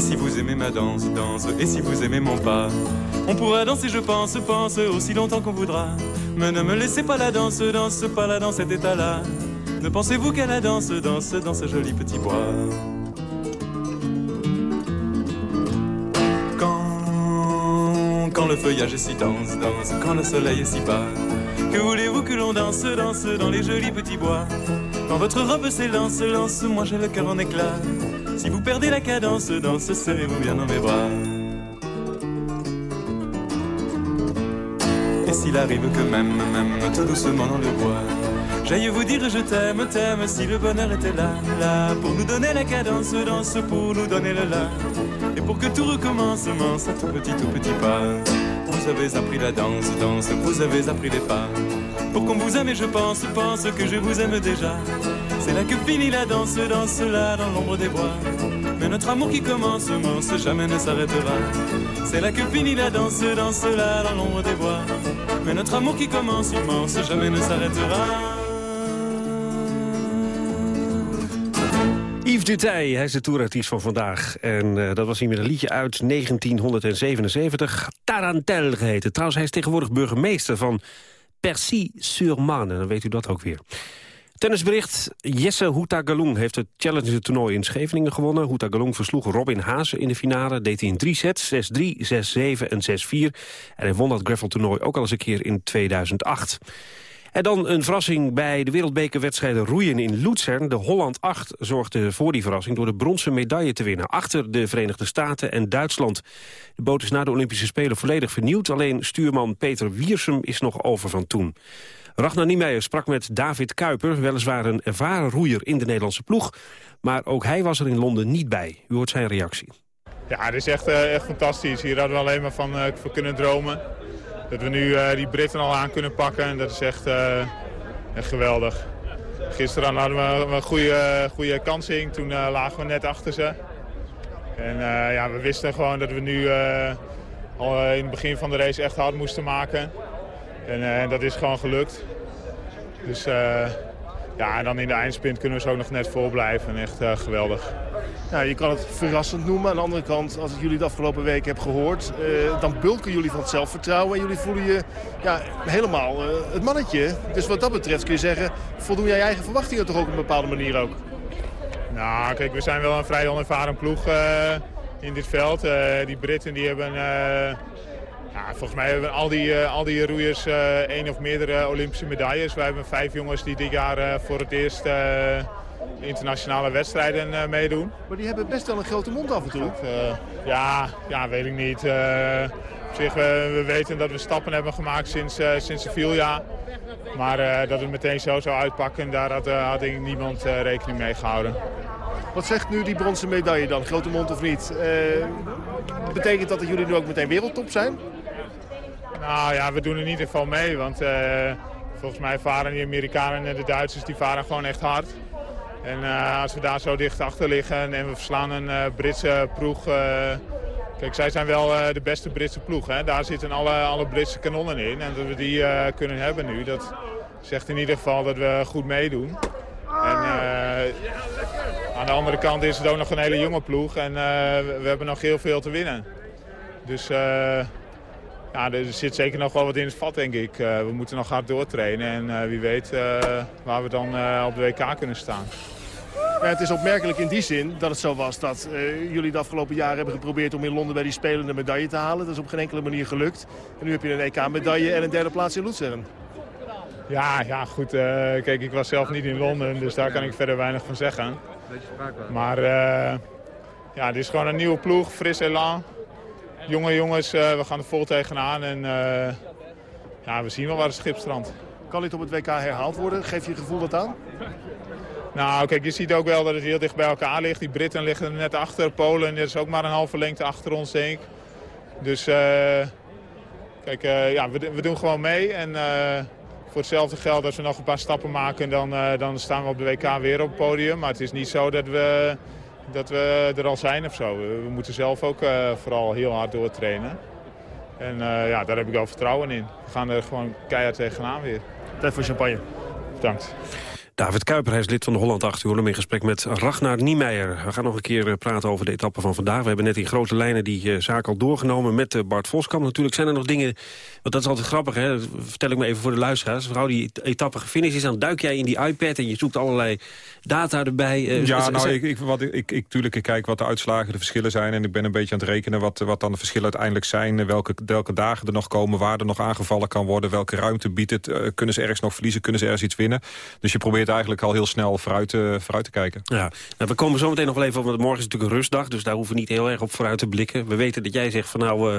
Et si vous aimez ma danse, danse, et si vous aimez mon pas, on pourra danser, je pense, pense, aussi longtemps qu'on voudra. Mais ne me laissez pas la danse, danse, pas là dans cet état-là. Ne pensez-vous qu'à la danse, danse, dans ce joli petit bois. Quand, le feuillage est si dense, danse, quand le soleil est si bas, que voulez-vous que l'on danse, danse dans les jolis petits bois? Quand votre robe s'élance, lance, moi j'ai le cœur en éclat. Vous perdez la cadence, danse, serrez-vous bien dans mes bras. Et s'il arrive que même, même, tout doucement dans le bois, j'aille vous dire je t'aime, t'aime, si le bonheur était là, là, pour nous donner la cadence, danse, pour nous donner le là, et pour que tout recommence, à tout petit, tout petit pas. vous avez appris la danse, danse, vous avez appris les pas. Pour qu'on vous aime, je pense, pense que je vous aime déjà. C'est là que finit la danse, danse là dans l'ombre des bois. Mais notre amour qui commence, commence, jamais ne s'arrêtera. C'est là que finit la danse, danse là dans l'ombre des bois. Mais notre amour qui commence, immense, jamais ne s'arrêtera. Yves Dutey, hij is de toerartiest van vandaag. En uh, dat was hij met een liedje uit 1977. Tarantel geheten. Trouwens, hij is tegenwoordig burgemeester van Percy-sur-Marne. Dan weet u dat ook weer. Tennisbericht. Jesse Houtagalung heeft het Challenger toernooi in Scheveningen gewonnen. Houtagalung versloeg Robin Haase in de finale. Deed hij in drie sets, 6-3, 6-7 en 6-4. En hij won dat gravel-toernooi ook al eens een keer in 2008. En dan een verrassing bij de wereldbekerwedstrijden roeien in Luzern. De Holland 8 zorgde voor die verrassing door de bronzen medaille te winnen. Achter de Verenigde Staten en Duitsland. De boot is na de Olympische Spelen volledig vernieuwd. Alleen stuurman Peter Wiersum is nog over van toen. Ragnar Niemeyer sprak met David Kuiper, weliswaar een ervaren roeier in de Nederlandse ploeg. Maar ook hij was er in Londen niet bij. U hoort zijn reactie. Ja, het is echt, uh, echt fantastisch. Hier hadden we alleen maar van uh, kunnen dromen. Dat we nu uh, die Britten al aan kunnen pakken. En dat is echt, echt geweldig. Gisteren hadden we een goede, goede kansing. Toen lagen we net achter ze. En ja, we wisten gewoon dat we nu al in het begin van de race echt hard moesten maken. En dat is gewoon gelukt. Dus ja, en dan in de eindsprint kunnen we zo nog net vol blijven. Echt geweldig. Ja, je kan het verrassend noemen. Aan de andere kant, als ik jullie de afgelopen week heb gehoord... Uh, dan bulken jullie van het zelfvertrouwen. En jullie voelen je ja, helemaal uh, het mannetje. Dus wat dat betreft kun je zeggen... voldoen jij je eigen verwachtingen toch ook op een bepaalde manier ook? Nou, kijk, we zijn wel een vrij onervaren ploeg in dit veld. die Britten die hebben... Ja, volgens mij hebben al die, uh, al die roeiers uh, één of meerdere Olympische medailles. Wij hebben vijf jongens die dit jaar voor het eerst internationale wedstrijden meedoen. Maar die hebben best wel een grote mond af en toe. ja, ja, weet ik niet. op zich, we, we, weten dat we stappen hebben gemaakt sinds, sinds Sevilla. Maar dat het meteen zo zou uitpakken, daar had, had ik niemand rekening mee gehouden. Wat zegt nu die bronzen medaille dan? Grote mond of niet? betekent dat dat jullie nu ook meteen wereldtop zijn? Nou ja, we doen er in ieder geval mee. Want uh, volgens mij varen die Amerikanen en de Duitsers die varen gewoon echt hard. En uh, als we daar zo dicht achter liggen en we verslaan een uh, Britse ploeg... kijk, zij zijn wel de beste Britse ploeg. Hè? Daar zitten alle, alle Britse kanonnen in. En dat we die kunnen hebben nu, dat zegt in ieder geval dat we goed meedoen. En aan de andere kant is het ook nog een hele jonge ploeg. En we hebben nog heel veel te winnen. Dus ja, er zit zeker nog wel wat in het vat, denk ik. Uh, we moeten nog hard doortrainen en uh, wie weet uh, waar we dan op de WK kunnen staan. Ja, het is opmerkelijk in die zin dat het zo was dat jullie de afgelopen jaren hebben geprobeerd om in Londen bij die spelende medaille te halen. Dat is op geen enkele manier gelukt. En nu heb je een EK-medaille en een derde plaats in Luzern. Ja, ja goed. kijk, ik was zelf niet in Londen, dus daar kan ik verder weinig van zeggen. Maar ja, het is gewoon een nieuwe ploeg, fris elan jonge jongens, uh, we gaan er vol tegenaan. En uh, ja, we zien wel waar het schip strandt. Kan dit op het WK herhaald worden? Geef je gevoel dat aan? Nou, kijk, je ziet ook wel dat het heel dicht bij elkaar ligt. Die Britten liggen er net achter. Polen is ook maar een halve lengte achter ons, denk ik. Dus uh, kijk, ja, we, we, doen gewoon mee. En voor hetzelfde geld, als we nog een paar stappen maken, dan, dan staan we op de WK weer op het podium. Maar het is niet zo dat we dat we er al zijn of zo. We moeten zelf ook uh, vooral heel hard doortrainen. En uh, ja, daar heb ik wel vertrouwen in. We gaan er gewoon keihard tegenaan weer. Tijd voor champagne. Bedankt. David Kuiper, hij is lid van de Holland 8 uur. in gesprek met Ragnar Niemeyer. We gaan nog een keer eh, praten over de etappe van vandaag. We hebben net in grote lijnen die uh, zaak al doorgenomen met uh, Bart Voskamp. Natuurlijk zijn er nog dingen, want dat is altijd grappig, hè? Dat vertel ik me even voor de luisteraars. Vrouw die etappe gefinished is, dan duik jij in die iPad en je zoekt allerlei data erbij. ja, nou, ik, ik, wat, ik, ik, tuurlijk, ik kijk wat de uitslagen, de verschillen zijn. En ik ben een beetje aan het rekenen wat, wat dan de verschillen uiteindelijk zijn. Welke, welke dagen er nog komen, waar er nog aangevallen kan worden. Welke ruimte biedt het. kunnen ze ergens nog verliezen, kunnen ze ergens iets winnen. Dus je probeert eigenlijk al heel snel vooruit, uh, vooruit te kijken. Ja, nou, we komen zo meteen nog wel even op, want morgen is natuurlijk een rustdag. Dus daar hoeven we niet heel erg op vooruit te blikken. We weten dat jij zegt van nou, uh,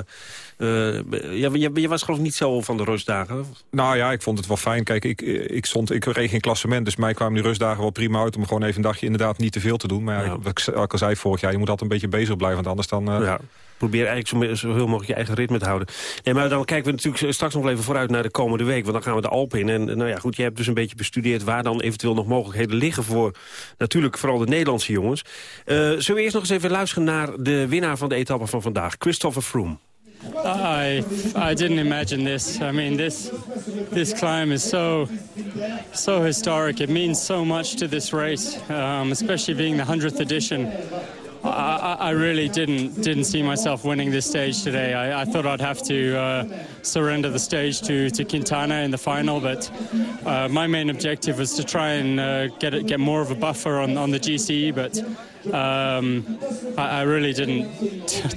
uh, je, je, was geloof ik niet zo van de rustdagen. Nou ja, ik vond het wel fijn. Kijk, ik, ik, stond, ik reed geen klassement, dus mij kwamen die rustdagen wel prima uit... om gewoon even een dagje inderdaad niet te veel te doen. Maar ja, wat ik al zei vorig jaar, je moet altijd een beetje bezig blijven, want anders dan... Ja Probeer eigenlijk zo, zoveel mogelijk je eigen ritme te houden. Nee, maar dan kijken we natuurlijk straks nog even vooruit naar de komende week. Want dan gaan we de Alpen in. En nou ja, goed, je hebt dus een beetje bestudeerd waar dan eventueel nog mogelijkheden liggen voor natuurlijk vooral de Nederlandse jongens. Uh, zullen we eerst nog eens even luisteren naar de winnaar van de etappe van vandaag, Christopher Froome. I I didn't imagine this. I mean, this this climb is so so historic. It means so much to this race, um, especially being the hundredth edition. I, I, really didn't didn't see myself winning this stage today. I, I thought I'd have to uh, surrender the stage to, to Quintana in the final, but uh, my main objective was to try and uh, get get more of a buffer on, on the GCE. But um, I, I, really didn't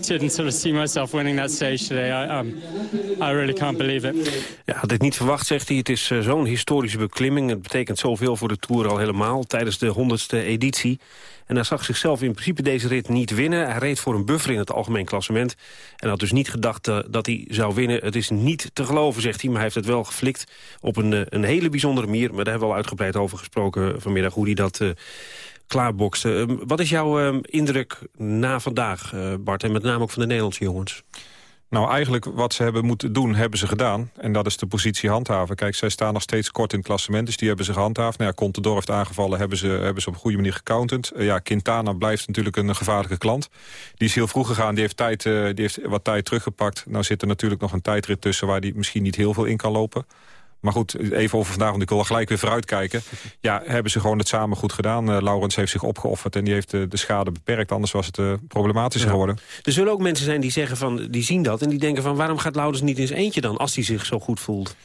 didn't sort of see myself winning that stage today. I, um, I really can't believe it. Ja, had dit niet verwacht, zegt hij. Het is uh, zo'n historische beklimming. Het betekent zoveel voor de Tour al helemaal tijdens de honderdste editie. En hij zag zichzelf in principe deze rit niet winnen. Hij reed voor een buffer in het algemeen klassement. En had dus niet gedacht uh, dat hij zou winnen. Het is niet te geloven, zegt hij. Maar hij heeft het wel geflikt op een, uh, een hele bijzondere manier. Maar daar hebben we al uitgebreid over gesproken vanmiddag. Hoe hij dat... Uh, klaarbokste. wat is jouw indruk na vandaag, Bart? En met name ook van de Nederlandse jongens? Nou, eigenlijk wat ze hebben moeten doen, hebben ze gedaan. En dat is de positie handhaven. Kijk, zij staan nog steeds kort in het klassement, dus die hebben ze gehandhaafd. Nou ja, Contador heeft aangevallen, hebben ze, hebben ze op een goede manier gecounterd. Uh, ja, Quintana blijft natuurlijk een gevaarlijke klant. Die is heel vroeg gegaan, die heeft, tijd, uh, die heeft wat tijd teruggepakt. Nou zit er natuurlijk nog een tijdrit tussen waar die misschien niet heel veel in kan lopen. Maar goed, even over vandaag, want ik wil al gelijk weer vooruitkijken. Ja, hebben ze gewoon het samen goed gedaan. Uh, Laurens heeft zich opgeofferd en die heeft de, de schade beperkt. Anders was het uh, problematischer geworden. Er zullen ook mensen zijn die zeggen van, die zien dat... en die denken van, waarom gaat Laurens niet eens eentje dan... als hij zich zo goed voelt?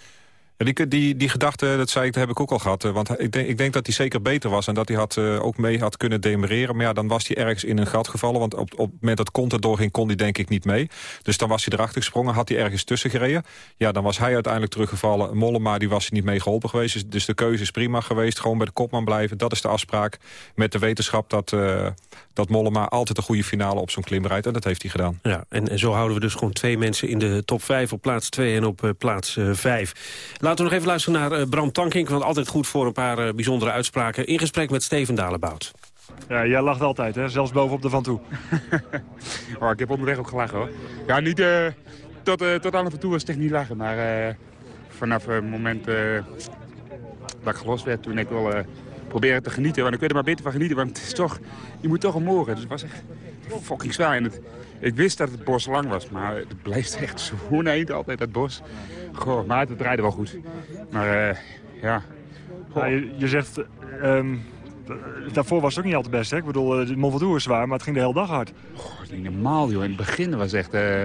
Die, die, die gedachte, dat zei ik, dat heb ik ook al gehad. Eh, want ik denk, ik denk dat hij zeker beter was en dat hij had, uh, ook mee had kunnen demereren. Maar ja, dan was hij ergens in een gat gevallen. Want op, op het moment dat Conte doorging, kon hij denk ik niet mee. Dus dan was hij erachter gesprongen, had hij ergens tussen gereden. Ja, dan was hij uiteindelijk teruggevallen. Mollema, die was hij niet mee geholpen geweest. Dus, dus de keuze is prima geweest. Gewoon bij de kopman blijven. Dat is de afspraak met de wetenschap dat, uh, dat Mollema altijd een goede finale op zo'n klim. En dat heeft hij gedaan. Ja, en, zo houden we dus gewoon twee mensen in de top 5 op plaats 2 en op plaats 5. Laten we nog even luisteren naar uh, Bram Tankink, want altijd goed voor een paar uh, bijzondere uitspraken. In gesprek met Steven Dalebout. Ja, jij lacht altijd, hè? zelfs bovenop de Van Toe. oh, ik heb onderweg ook gelachen, hoor. Ja, niet uh, tot, tot aan de Van Toe was het echt niet lachen, maar vanaf het moment dat ik gelost werd, toen ik wel proberen te genieten. Want ik weet er maar beter van genieten, want het is toch, je moet toch omhoog. Dus het was echt fucking zwaar. En het, ik wist dat het bos lang was, maar het blijft echt zo'n eind altijd, dat bos. Goh, maar het draaide wel goed. Maar uh, ja. je, je, zegt, um, daarvoor was het ook niet altijd best. Hè? Ik bedoel, de Mont is zwaar, maar het ging de hele dag hard. Goh, het ging normaal, joh. In het begin was echt... Uh,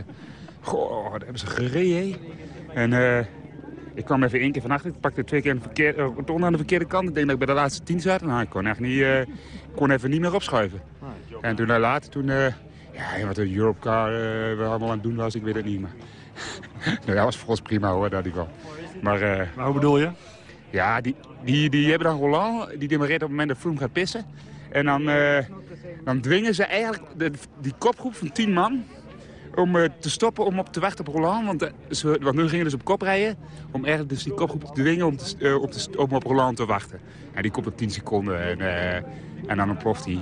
goh, daar hebben ze gereden. En uh, ik kwam even één keer van achter. Ik pakte twee keer een verkeer, uh, aan de verkeerde kant. Ik denk dat ik bij de laatste tien zat. Nou, ik kon, echt niet, kon even niet meer opschuiven. En toen later, toen... Ja, wat een Europcar uh, we allemaal aan het doen was, ik weet het niet. Maar nou, dat was volgens prima hoor, dat ik wel. Maar, uh, maar hoe bedoel je? Ja, die, die, die hebben dan Roland, die demoreert op het moment dat Froome gaat pissen. En dan, uh, dan dwingen ze eigenlijk de, die kopgroep van tien man om uh, te stoppen om op te wachten op Roland. Want, ze, want nu gingen dus op kop rijden. Om eigenlijk dus die kopgroep te dwingen om, te, op, te, om op Roland te wachten. En die komt op 10 seconden en, en dan ontploft hij.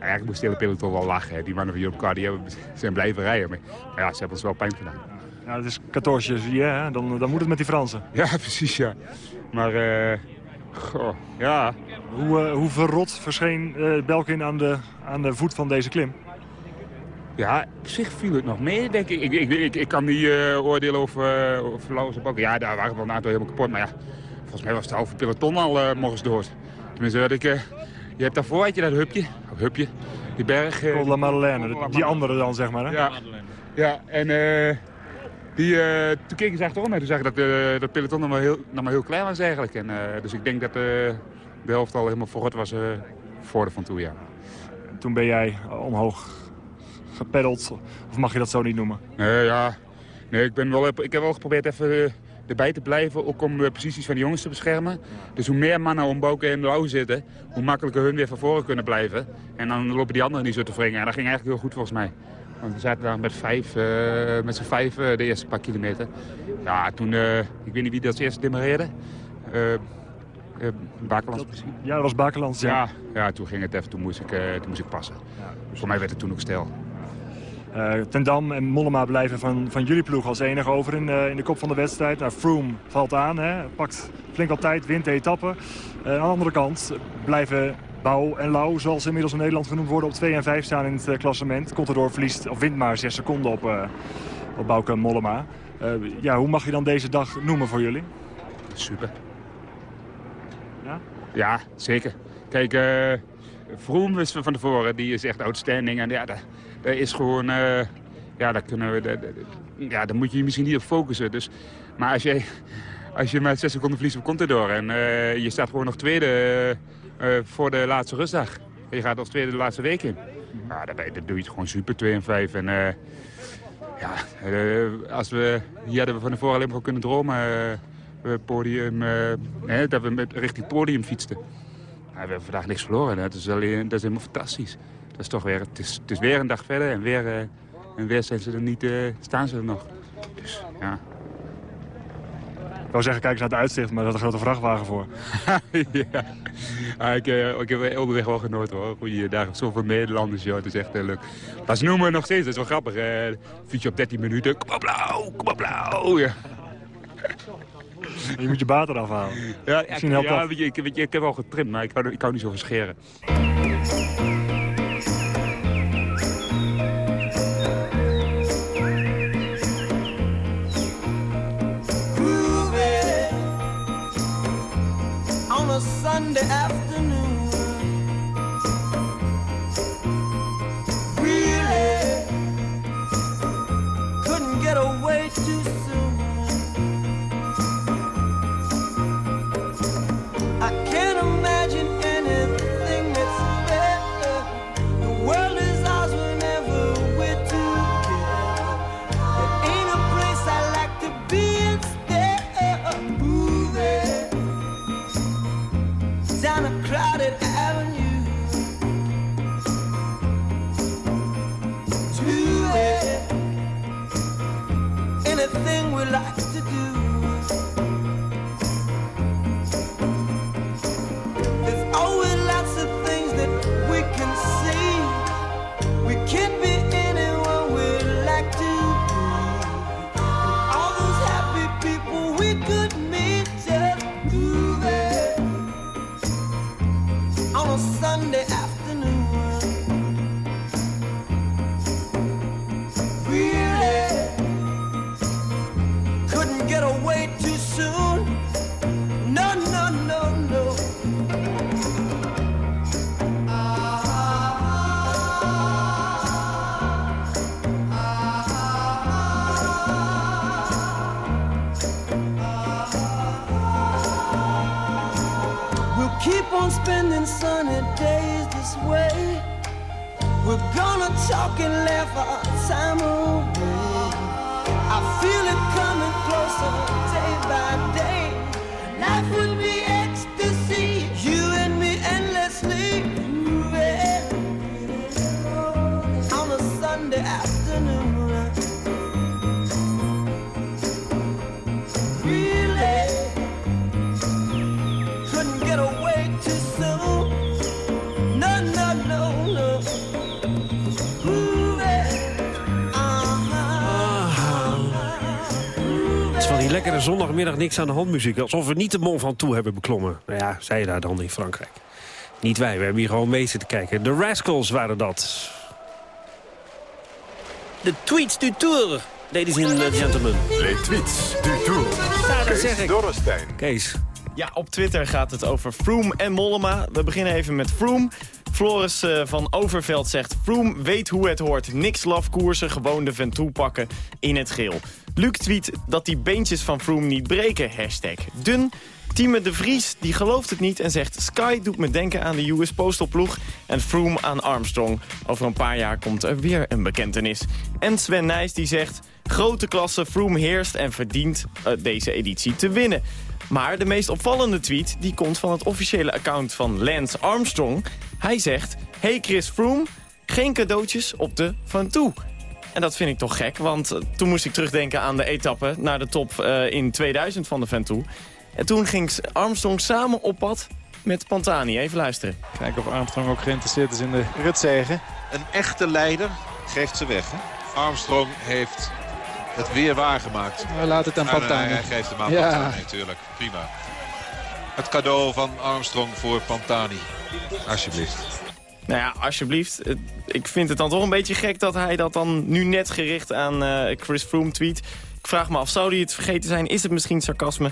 Eigenlijk moest de hele peloton wel lachen. Die mannen van Europcar die hebben, zijn blijven rijden. Maar, maar ja, ze hebben ons wel pijn gedaan. Ja, het is 14 ja, dan, dan moet het met die Fransen. Ja, precies, ja. Maar, uh, goh, ja. Hoe, uh, hoe verrot verscheen uh, Belkin aan de, aan de voet van deze klim? Ja, op zich viel het nog mee, denk ik. Ik, ik, ik, ik kan niet oordelen over, uh, Lauwers op Ja, daar waren wel een aantal helemaal kapot. Maar ja, volgens mij was het halve peloton al morgens door. Tenminste, dat ik, je hebt daarvoor had je dat hupje, of hupje, die berg. Col la Madeleine, die andere dan, zeg maar. Hè? Ja, ja en die, uh, toen keek ze achterom en toen zag ik dat dat peloton nog maar, heel, nog maar heel klein was eigenlijk. En, dus ik denk dat de helft al helemaal verrot was voor de Van Toe, ja. Toen ben jij omhoog gepeddeld, of mag je dat zo niet noemen? Nee, ja. Nee, ik, ben wel, ik heb wel geprobeerd even erbij te blijven, ook om de posities van de jongens te beschermen. Dus hoe meer mannen om Boken en Lauw zitten, hoe makkelijker hun weer van voren kunnen blijven. En dan lopen die anderen niet zo te wringen. En dat ging eigenlijk heel goed volgens mij. Want we zaten daar met, vijf, uh, met z'n vijf uh, de eerste paar kilometer. Ja, toen, uh, ik weet niet wie dat als eerste demereerde. Bakelands misschien. Ja, dat was Bakelands, ja. ja. Ja, toen ging het even, toen moest ik, toen moest ik passen. Ja. Voor mij werd het toen ook stil. Uh, Ten Dam en Mollema blijven van, van jullie ploeg als enige over in, in de kop van de wedstrijd. Nou, Froome valt aan, hè, pakt flink wat tijd, wint de etappe. aan de andere kant blijven Bouw en Lau, zoals ze inmiddels in Nederland genoemd worden, op 2 en 5 staan in het klassement. Contador verliest, of wint maar 6 seconden op, op Bouke Mollema. ja, hoe mag je dan deze dag noemen voor jullie? Super. Ja? Ja, zeker. Kijk, uh, Vroom is van tevoren, die is echt outstanding. En ja, daar, daar is gewoon... Uh, ja, daar kunnen we... Daar, ja, daar moet je je misschien niet op focussen. Dus, maar als je, als je met 6 seconden verliest op Contador... en uh, je staat gewoon nog tweede voor de laatste rustdag... en je gaat als tweede de laatste week in... Ja, dan, dan doe je het gewoon super, 2 en 5. En ja, als we, hier hadden we van tevoren alleen maar kunnen dromen podium, eh, dat we met, richting podium fietsten. We hebben vandaag niks verloren. Dat is, alleen, dat is helemaal fantastisch. Dat is toch weer, het, is, het is weer een dag verder en weer, uh, en weer zijn ze er niet, uh, staan ze er nog. Dus ja. Ik wou zeggen, kijk eens naar het uitzicht, maar er staat een grote vrachtwagen voor. ja, ah, ik, uh, ik heb onderweg wel genoten hoor. Goeie dagen, zoveel Nederlanders, joh. Het is echt uh, leuk. Maar ze noemen nog steeds, dat is wel grappig. Uh, fietsje op 13 minuten, kom op blauw, kom op blauw. Ja. Je moet je baat eraf halen. Ja, ja, ja weet je, ik, weet je, ik heb al getrimd, maar ik kan, ik kan niet zo verscheren. On a Sunday afternoon likes to do. Zondagmiddag niks aan de hand muziek. Alsof we niet de Mont Ventoux hebben beklommen. Nou ja, zij daar dan in Frankrijk. Niet wij, we hebben hier gewoon mee zitten kijken. De Rascals waren dat. De tweets du tour, ladies and gentlemen. De tweets du tour. Dat zeg ik. Dorrestein. Kees. Ja, op Twitter gaat het over Froome en Mollema. We beginnen even met Froome. Floris uh, van Overveld zegt... Froome weet hoe het hoort. Niks lafkoersen, gewoon de Ventoux pakken in het geel. Luc tweet dat die beentjes van Froome niet breken. Hashtag dun. Tieme de Vries die gelooft het niet en zegt... Sky doet me denken aan de US Postal ploeg en Froome aan Armstrong. Over een paar jaar komt er weer een bekentenis. En Sven Nijs die zegt... Grote klasse, Froome heerst en verdient uh, deze editie te winnen. Maar de meest opvallende tweet die komt van het officiële account van Lance Armstrong. Hij zegt, hey Chris Froome, geen cadeautjes op de Van Toe. En dat vind ik toch gek, want eh, toen moest ik terugdenken aan de etappe... naar de top uh, in 2000 van de Ventoux. En toen ging Armstrong samen op pad met Pantani. Even luisteren. Kijken of Armstrong ook geïnteresseerd is in de ritzegen. Een echte leider geeft ze weg, hè? Armstrong heeft het weer waargemaakt. Laat het aan Pantani. hij geeft hem aan Ja. Pantani natuurlijk. Prima. Het cadeau van Armstrong voor Pantani. Alsjeblieft. Nou ja, alsjeblieft. Ik vind het dan toch een beetje gek dat hij dat dan nu net gericht aan eh, Chris Froome tweet. Ik vraag me af, zou hij het vergeten zijn? Is het misschien sarcasme?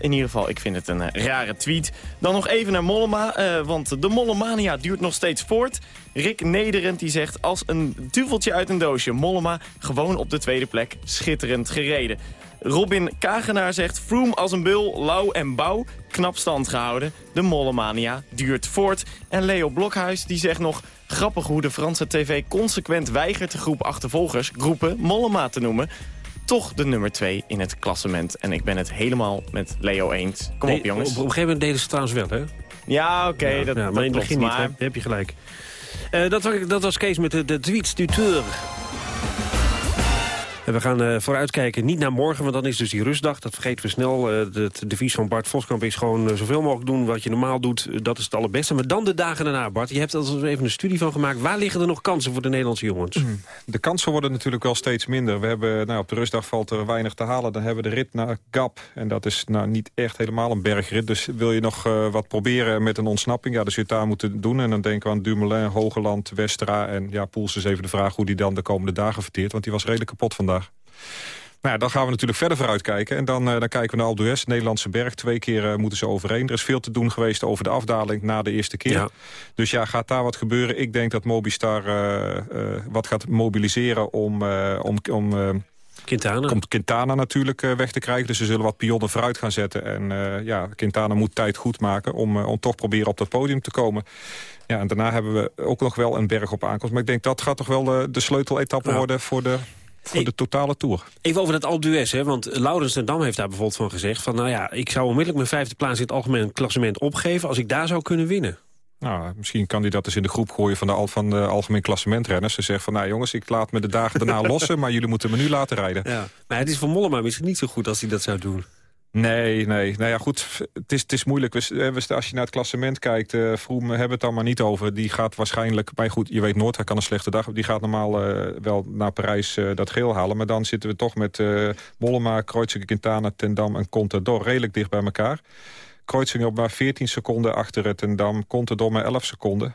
In ieder geval, ik vind het een eh, rare tweet. Dan nog even naar Mollema, eh, want de Mollemania duurt nog steeds voort. Rick Nederend die zegt, als een duveltje uit een doosje. Mollema gewoon op de tweede plek, schitterend gereden. Robin Kagenaar zegt, Froome als een bul, lauw en bouw, knap stand gehouden. De Mollemania duurt voort. En Leo Blokhuis die zegt nog, grappig hoe de Franse tv consequent weigert de groep achtervolgers groepen Mollema te noemen. Toch de nummer 2 in het klassement. En ik ben het helemaal met Leo eens. Kom Nee, op jongens. Op, een gegeven moment deden ze het trouwens wel, hè? Ja, oké, Ja, dat, ja, dat maar in het begin niet, maar- heb je gelijk. Eh, dat, was, dat was Kees met de, de tweets du tour. We gaan eh, vooruitkijken, niet naar morgen, want dan is dus die rustdag. Dat vergeten we snel. Eh, het devies van Bart Voskamp is gewoon eh, zoveel mogelijk doen wat je normaal doet. Dat is het allerbeste. Maar dan de dagen daarna, Bart. Je hebt er even een studie van gemaakt. Waar liggen er nog kansen voor de Nederlandse jongens? De kansen worden natuurlijk wel steeds minder. We hebben, nou, op de rustdag valt er weinig te halen. Dan hebben we de rit naar Gap. En dat is nou, niet echt helemaal een bergrit. Dus wil je nog wat proberen met een ontsnapping... ja, zul je het daar moeten doen. En dan denken we aan Dumoulin, Hogeland, Westra. En ja, Poels is even de vraag hoe die dan de komende dagen verteert. Want die was redelijk kapot vandaag. Nou ja, dan gaan we natuurlijk verder vooruit kijken. En dan, eh, dan kijken we naar Alpe d'Huez, Nederlandse berg. Twee keer eh, moeten ze overheen. Er is veel te doen geweest over de afdaling na de eerste keer. Ja. Dus ja, gaat daar wat gebeuren? Ik denk dat Mobistar eh, wat gaat mobiliseren om... om, om Quintana. Komt Quintana natuurlijk weg te krijgen. Dus ze zullen wat pionnen vooruit gaan zetten. En ja, Quintana moet tijd goed maken om, om toch proberen op dat podium te komen. Ja, en daarna hebben we ook nog wel een berg op aankomst. Maar ik denk dat gaat toch wel de, de sleuteletappe Ja. worden voor de, voor de totale Tour. Even over dat Alpe d'Huez, hè, want Laurens ten Dam heeft daar bijvoorbeeld van gezegd... van nou ja, ik zou onmiddellijk mijn vijfde plaats in het algemeen klassement opgeven... als ik daar zou kunnen winnen. Nou, misschien kan hij dat eens in de groep gooien van de, al- van de algemeen klassementrenners. Ze zegt van, nou jongens, ik laat me de dagen daarna lossen... maar jullie moeten me nu laten rijden. Ja. Maar het is voor Mollema misschien niet zo goed als hij dat zou doen. Nee, nee. Nou ja, goed. Het is, het is moeilijk. We, we- als je naar het klassement kijkt, eh Vroom hebben we het dan maar niet over. Die gaat waarschijnlijk, maar goed, je weet nooit, hij kan een slechte dag. Die gaat normaal eh, wel naar Parijs eh, dat geel halen. Maar dan zitten we toch met eh Mollema, Kreuziger, Quintana, Tendam en Contador redelijk dicht bij elkaar. Kreuziger op maar 14 seconden achter het Tendam, Contador maar 11 seconden.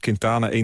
Quintana 1,33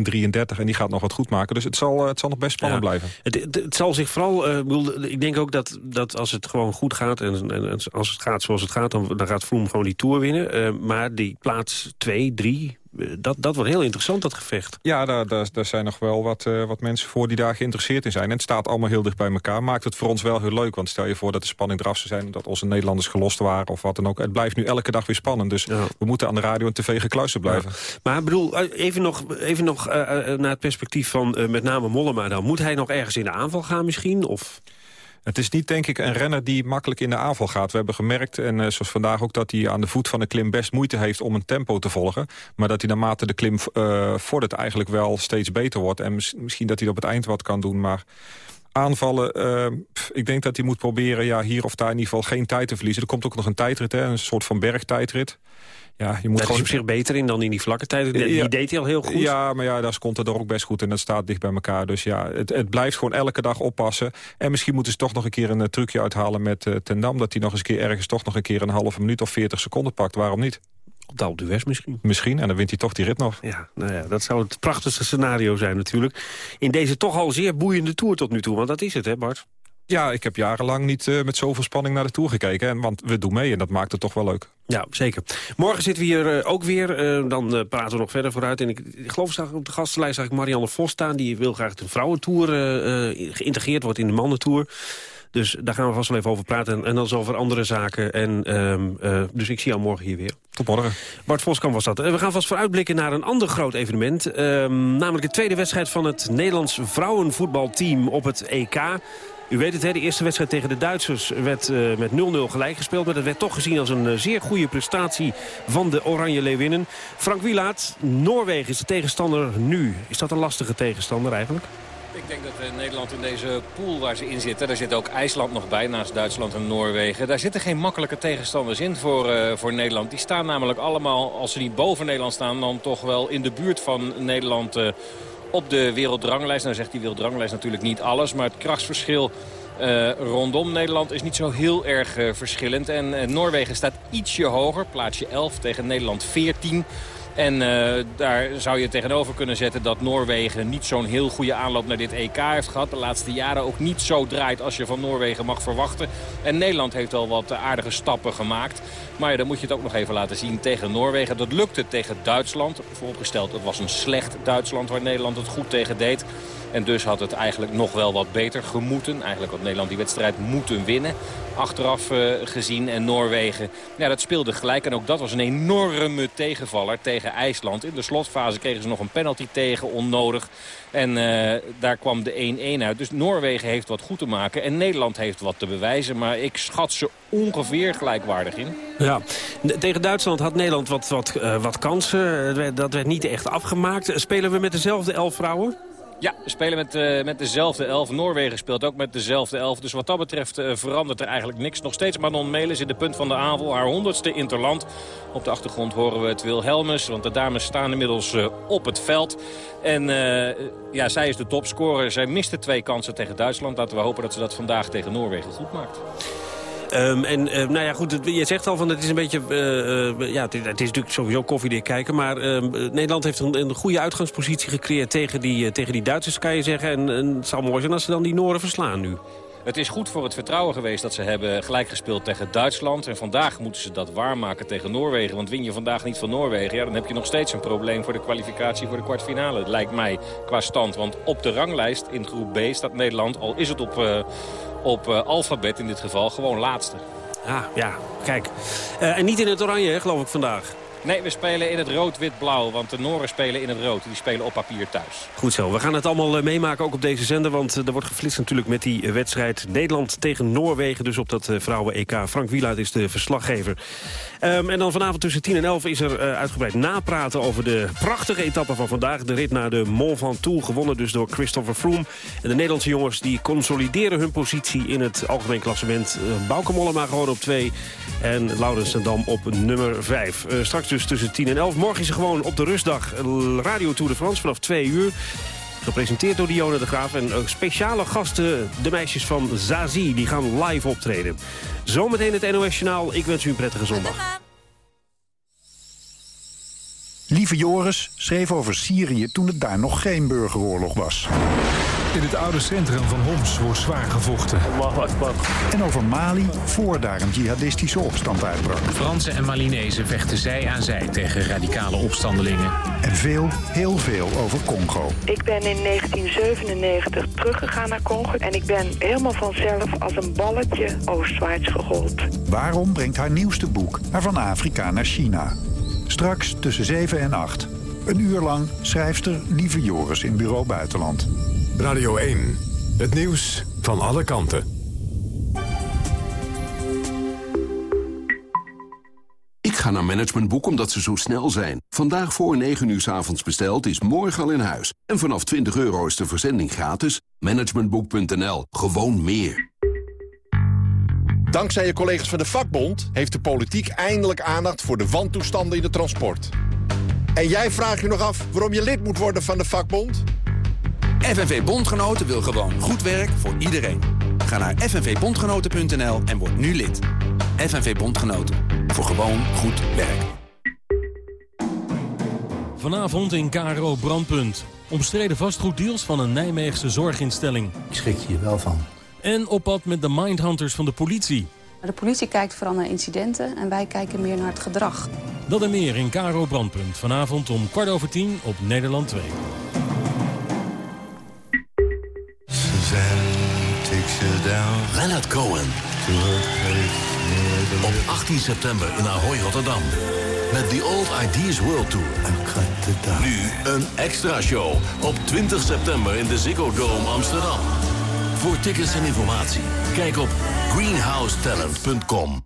en die gaat nog wat goed maken. Dus het zal, eh, het zal nog best spannend Ja. blijven. Het, het, het zal zich vooral... eh, ik bedoel, ik denk ook dat, dat als het gewoon goed gaat... en, en als het gaat zoals het gaat... dan, dan gaat Vroom gewoon die Tour winnen. Eh, maar die plaats 2, 3... Dat, dat wordt heel interessant, dat gevecht. Ja, daar, daar, daar zijn nog wel wat, eh, wat mensen voor die daar geïnteresseerd in zijn. En het staat allemaal heel dicht bij elkaar. Maakt het voor ons wel heel leuk. Want stel je voor dat de spanning eraf zou zijn... dat onze Nederlanders gelost waren of wat dan ook. Het blijft nu elke dag weer spannend. Dus we moeten aan de radio en tv gekluisterd blijven. Maar ik bedoel, eh, even nog, even nog eh, eh, naar het perspectief van eh, met name Mollema dan. Moet hij nog ergens in de aanval gaan misschien? Of... Het is niet, denk ik, een renner die makkelijk in de aanval gaat. We hebben gemerkt, en eh, zoals vandaag ook... dat hij aan de voet van de klim best moeite heeft om een tempo te volgen. Maar dat hij naarmate de klim eh vordert eigenlijk wel steeds beter wordt. En mis- misschien dat hij op het eind wat kan doen, maar... Aanvallen, eh, ik denk dat hij moet proberen ja, hier of daar in ieder geval geen tijd te verliezen. Er komt ook nog een tijdrit, hè, een soort van bergtijdrit. Ja, je moet Daar is gewoon... op zich beter in dan in die vlakke tijd. Die, Ja. deed hij al heel goed. Ja, maar ja, daar komt het er ook best goed en dat staat dicht bij elkaar. Dus ja, het, het blijft gewoon elke dag oppassen. En misschien moeten ze toch nog een keer een eh, trucje uithalen met eh Ten Dam... dat hij nog eens een keer ergens toch nog een keer een halve minuut of 40 seconden pakt. Waarom niet? Op de Alpe misschien. Misschien, en dan wint hij toch die rit nog. Ja, nou ja, dat zou het prachtigste scenario zijn natuurlijk. In deze toch al zeer boeiende Tour tot nu toe. Want dat is het, hè Bart? Ja, ik heb jarenlang niet eh, met zoveel spanning naar de Tour gekeken. En, want we doen mee en dat maakt het toch wel leuk. Ja, zeker. Morgen zitten we hier eh, ook weer. eh, dan praten we nog verder vooruit. En ik, ik geloof zag op de gastenlijst zag ik Marianne Vos staan. Die wil graag de vrouwentour geïntegreerd wordt in de mannentour. Dus daar gaan we vast wel even over praten. En, en dan zo over andere zaken. En, ehm, eh, dus ik zie jou morgen hier weer. Tot morgen. Bart Voskamp was dat. We gaan vast vooruitblikken naar een ander groot evenement. Ehm, namelijk de tweede wedstrijd van het Nederlands vrouwenvoetbalteam op het EK. U weet het, hè, de eerste wedstrijd tegen de Duitsers werd eh, met 0-0 gelijk gespeeld. Maar dat werd toch gezien als een eh, zeer goede prestatie van de Oranje Leeuwinnen. Frank Wielaert, Noorwegen is de tegenstander nu. Is dat een lastige tegenstander eigenlijk? Ik denk dat eh, Nederland in deze pool waar ze in zitten... daar zit ook IJsland nog bij, naast Duitsland en Noorwegen. Daar zitten geen makkelijke tegenstanders in voor, voor Nederland. Die staan namelijk allemaal, als ze niet boven Nederland staan... dan toch wel in de buurt van Nederland... op de wereldranglijst. Nou zegt die wereldranglijst natuurlijk niet alles, maar het krachtsverschil... Uh, rondom Nederland is niet zo heel erg uh, verschillend. En uh, Noorwegen staat ietsje hoger, plaatsje 11 tegen Nederland 14. En uh, daar zou je tegenover kunnen zetten dat Noorwegen niet zo'n heel goede aanloop naar dit EK heeft gehad. De laatste jaren ook niet zo draait als je van Noorwegen mag verwachten. En Nederland heeft al wat aardige stappen gemaakt. Maar dan moet je het ook nog even laten zien tegen Noorwegen. Dat lukte tegen Duitsland. Vooropgesteld, het was een slecht Duitsland waar Nederland het goed tegen deed. En dus had het eigenlijk nog wel wat beter gemoeten. Eigenlijk had Nederland die wedstrijd moeten winnen. Achteraf uh, gezien. En Noorwegen, ja, dat speelde gelijk. En ook dat was een enorme tegenvaller tegen IJsland. In de slotfase kregen ze nog een penalty tegen, onnodig. En uh, daar kwam de 1-1 uit. Dus Noorwegen heeft wat goed te maken. En Nederland heeft wat te bewijzen. Maar ik schat ze ongeveer gelijkwaardig in. Ja, tegen Duitsland had Nederland wat, wat, uh, wat kansen. Dat werd niet echt afgemaakt. Spelen we met dezelfde elf vrouwen? Ja, we spelen met, uh, met dezelfde elf. Noorwegen speelt ook met dezelfde elf. Dus wat dat betreft uh, verandert er eigenlijk niks. Nog steeds Manon Melis in de punt van de aanval. Haar honderdste interland. Op de achtergrond horen we het Wilhelmus. Want de dames staan inmiddels uh, op het veld. En ja, zij is de topscorer. Zij miste twee kansen tegen Duitsland. Laten we hopen dat ze dat vandaag tegen Noorwegen goed maakt. Um, en uh, nou ja, goed, je zegt al van het is een beetje, uh, uh, ja, het is, het is, natuurlijk sowieso koffiedik kijken, maar ehm, Nederland heeft een, een, goede uitgangspositie gecreëerd tegen die, tegen die Duitsers, kan je zeggen. En, en het zou mooi zijn als ze dan die Noren verslaan nu. Het is goed voor het vertrouwen geweest dat ze hebben gelijk gespeeld tegen Duitsland. En vandaag moeten ze dat waarmaken tegen Noorwegen. Want win je vandaag niet van Noorwegen, ja, dan heb je nog steeds een probleem voor de kwalificatie voor de kwartfinale. lijkt mij qua stand. Want op de ranglijst in groep B staat Nederland, al is het op, uh, op uh, alfabet in dit geval, gewoon laatste. Ah, ja, kijk. Uh, en niet in het oranje, geloof ik, vandaag. Nee, we spelen in het rood-wit-blauw. Want de Noren spelen in het rood. Die spelen op papier thuis. Goed zo. We gaan het allemaal uh, meemaken, ook op deze zender. Want uh, er wordt geflitst natuurlijk met die uh, wedstrijd Nederland tegen Noorwegen. Dus op dat vrouwen-EK. Frank Wieluid is de verslaggever. Um, en dan vanavond tussen 10 en 11 is er uitgebreid napraten over de prachtige etappe van vandaag. De rit naar de Mont Ventoux, gewonnen dus door Christopher Froome. En de Nederlandse jongens die consolideren hun positie in het algemeen klassement. Bauke Mollema gewoon op 2 en Laurens Dam op nummer 5. straks dus tussen 10 en 11. Morgen is er gewoon op de rustdag Radio Tour de France vanaf 2 uur. Gepresenteerd door Dionne de Graaf. En speciale gasten, de meisjes van Zazie, die gaan live optreden. Zometeen het NOS Journaal. Ik wens u een prettige zondag. Lieve Joris schreef over Syrië toen het daar nog geen burgeroorlog was. In het oude centrum van Homs wordt zwaar gevochten. En over Mali, voor daar een jihadistische opstand uitbrak. Fransen en Malinezen vechten zij aan zij tegen radicale opstandelingen. En veel, heel veel over Congo. Ik ben in 1997 teruggegaan naar Congo... en ik ben helemaal vanzelf als een balletje oostwaarts gerold. Waarom brengt haar nieuwste boek haar van Afrika naar China? Straks tussen 7 en 8. Een uur lang schrijfster Lieve Joris in Bureau Buitenland. Radio 1. Het nieuws van alle kanten. Ik ga naar Managementboek omdat ze zo snel zijn. Vandaag voor 9 uur s avonds besteld is morgen al in huis. En vanaf 20 euro is de verzending gratis. Managementboek.nl. Gewoon meer. Dankzij je collega's van de vakbond heeft de politiek eindelijk aandacht voor de wantoestanden in het transport. En jij vraagt je nog af waarom je lid moet worden van de vakbond? FNV Bondgenoten wil gewoon goed werk voor iedereen. Ga naar fnvbondgenoten.nl en word nu lid. FNV Bondgenoten. Voor gewoon goed werk. Vanavond in KRO Brandpunt. Omstreden vastgoeddeals van een Nijmeegse zorginstelling. Ik schrik je wel van. En op pad met de mindhunters van de politie. De politie kijkt vooral naar incidenten en wij kijken meer naar het gedrag. Dat en meer in KRO Brandpunt. Vanavond om kwart over tien op Nederland 2. Leonard Cohen. Op 18 september in Ahoy, Rotterdam. Met The Old Ideas World Tour. Nu een extra show op 20 september in de Ziggo Dome Amsterdam. Voor tickets en informatie, kijk op greenhousetalent.com.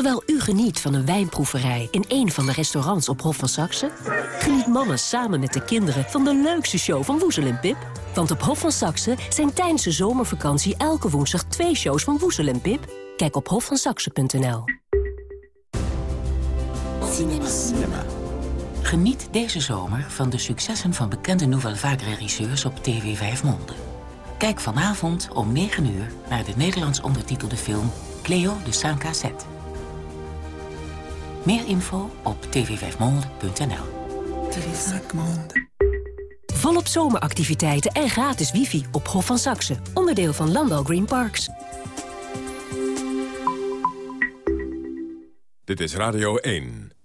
Terwijl u geniet van een wijnproeverij in een van de restaurants op Hof van Saxe... geniet mama samen met de kinderen van de leukste show van Woezel en Pip. Want op Hof van Saxe zijn tijdens de zomervakantie elke woensdag twee shows van Woezel en Pip. Kijk op hofvansaxe.nl. Cinema. Cinema. Geniet deze zomer van de successen van bekende Nouvelle Vague regisseurs op TV 5 Monde. Kijk vanavond om 9 uur naar de Nederlands ondertitelde film Cleo de Saint-Cassette. Meer info op tv5monde.nl Volop zomeractiviteiten en gratis wifi op Hof van Saxe. Onderdeel van Landal Green Parks. Dit is Radio 1.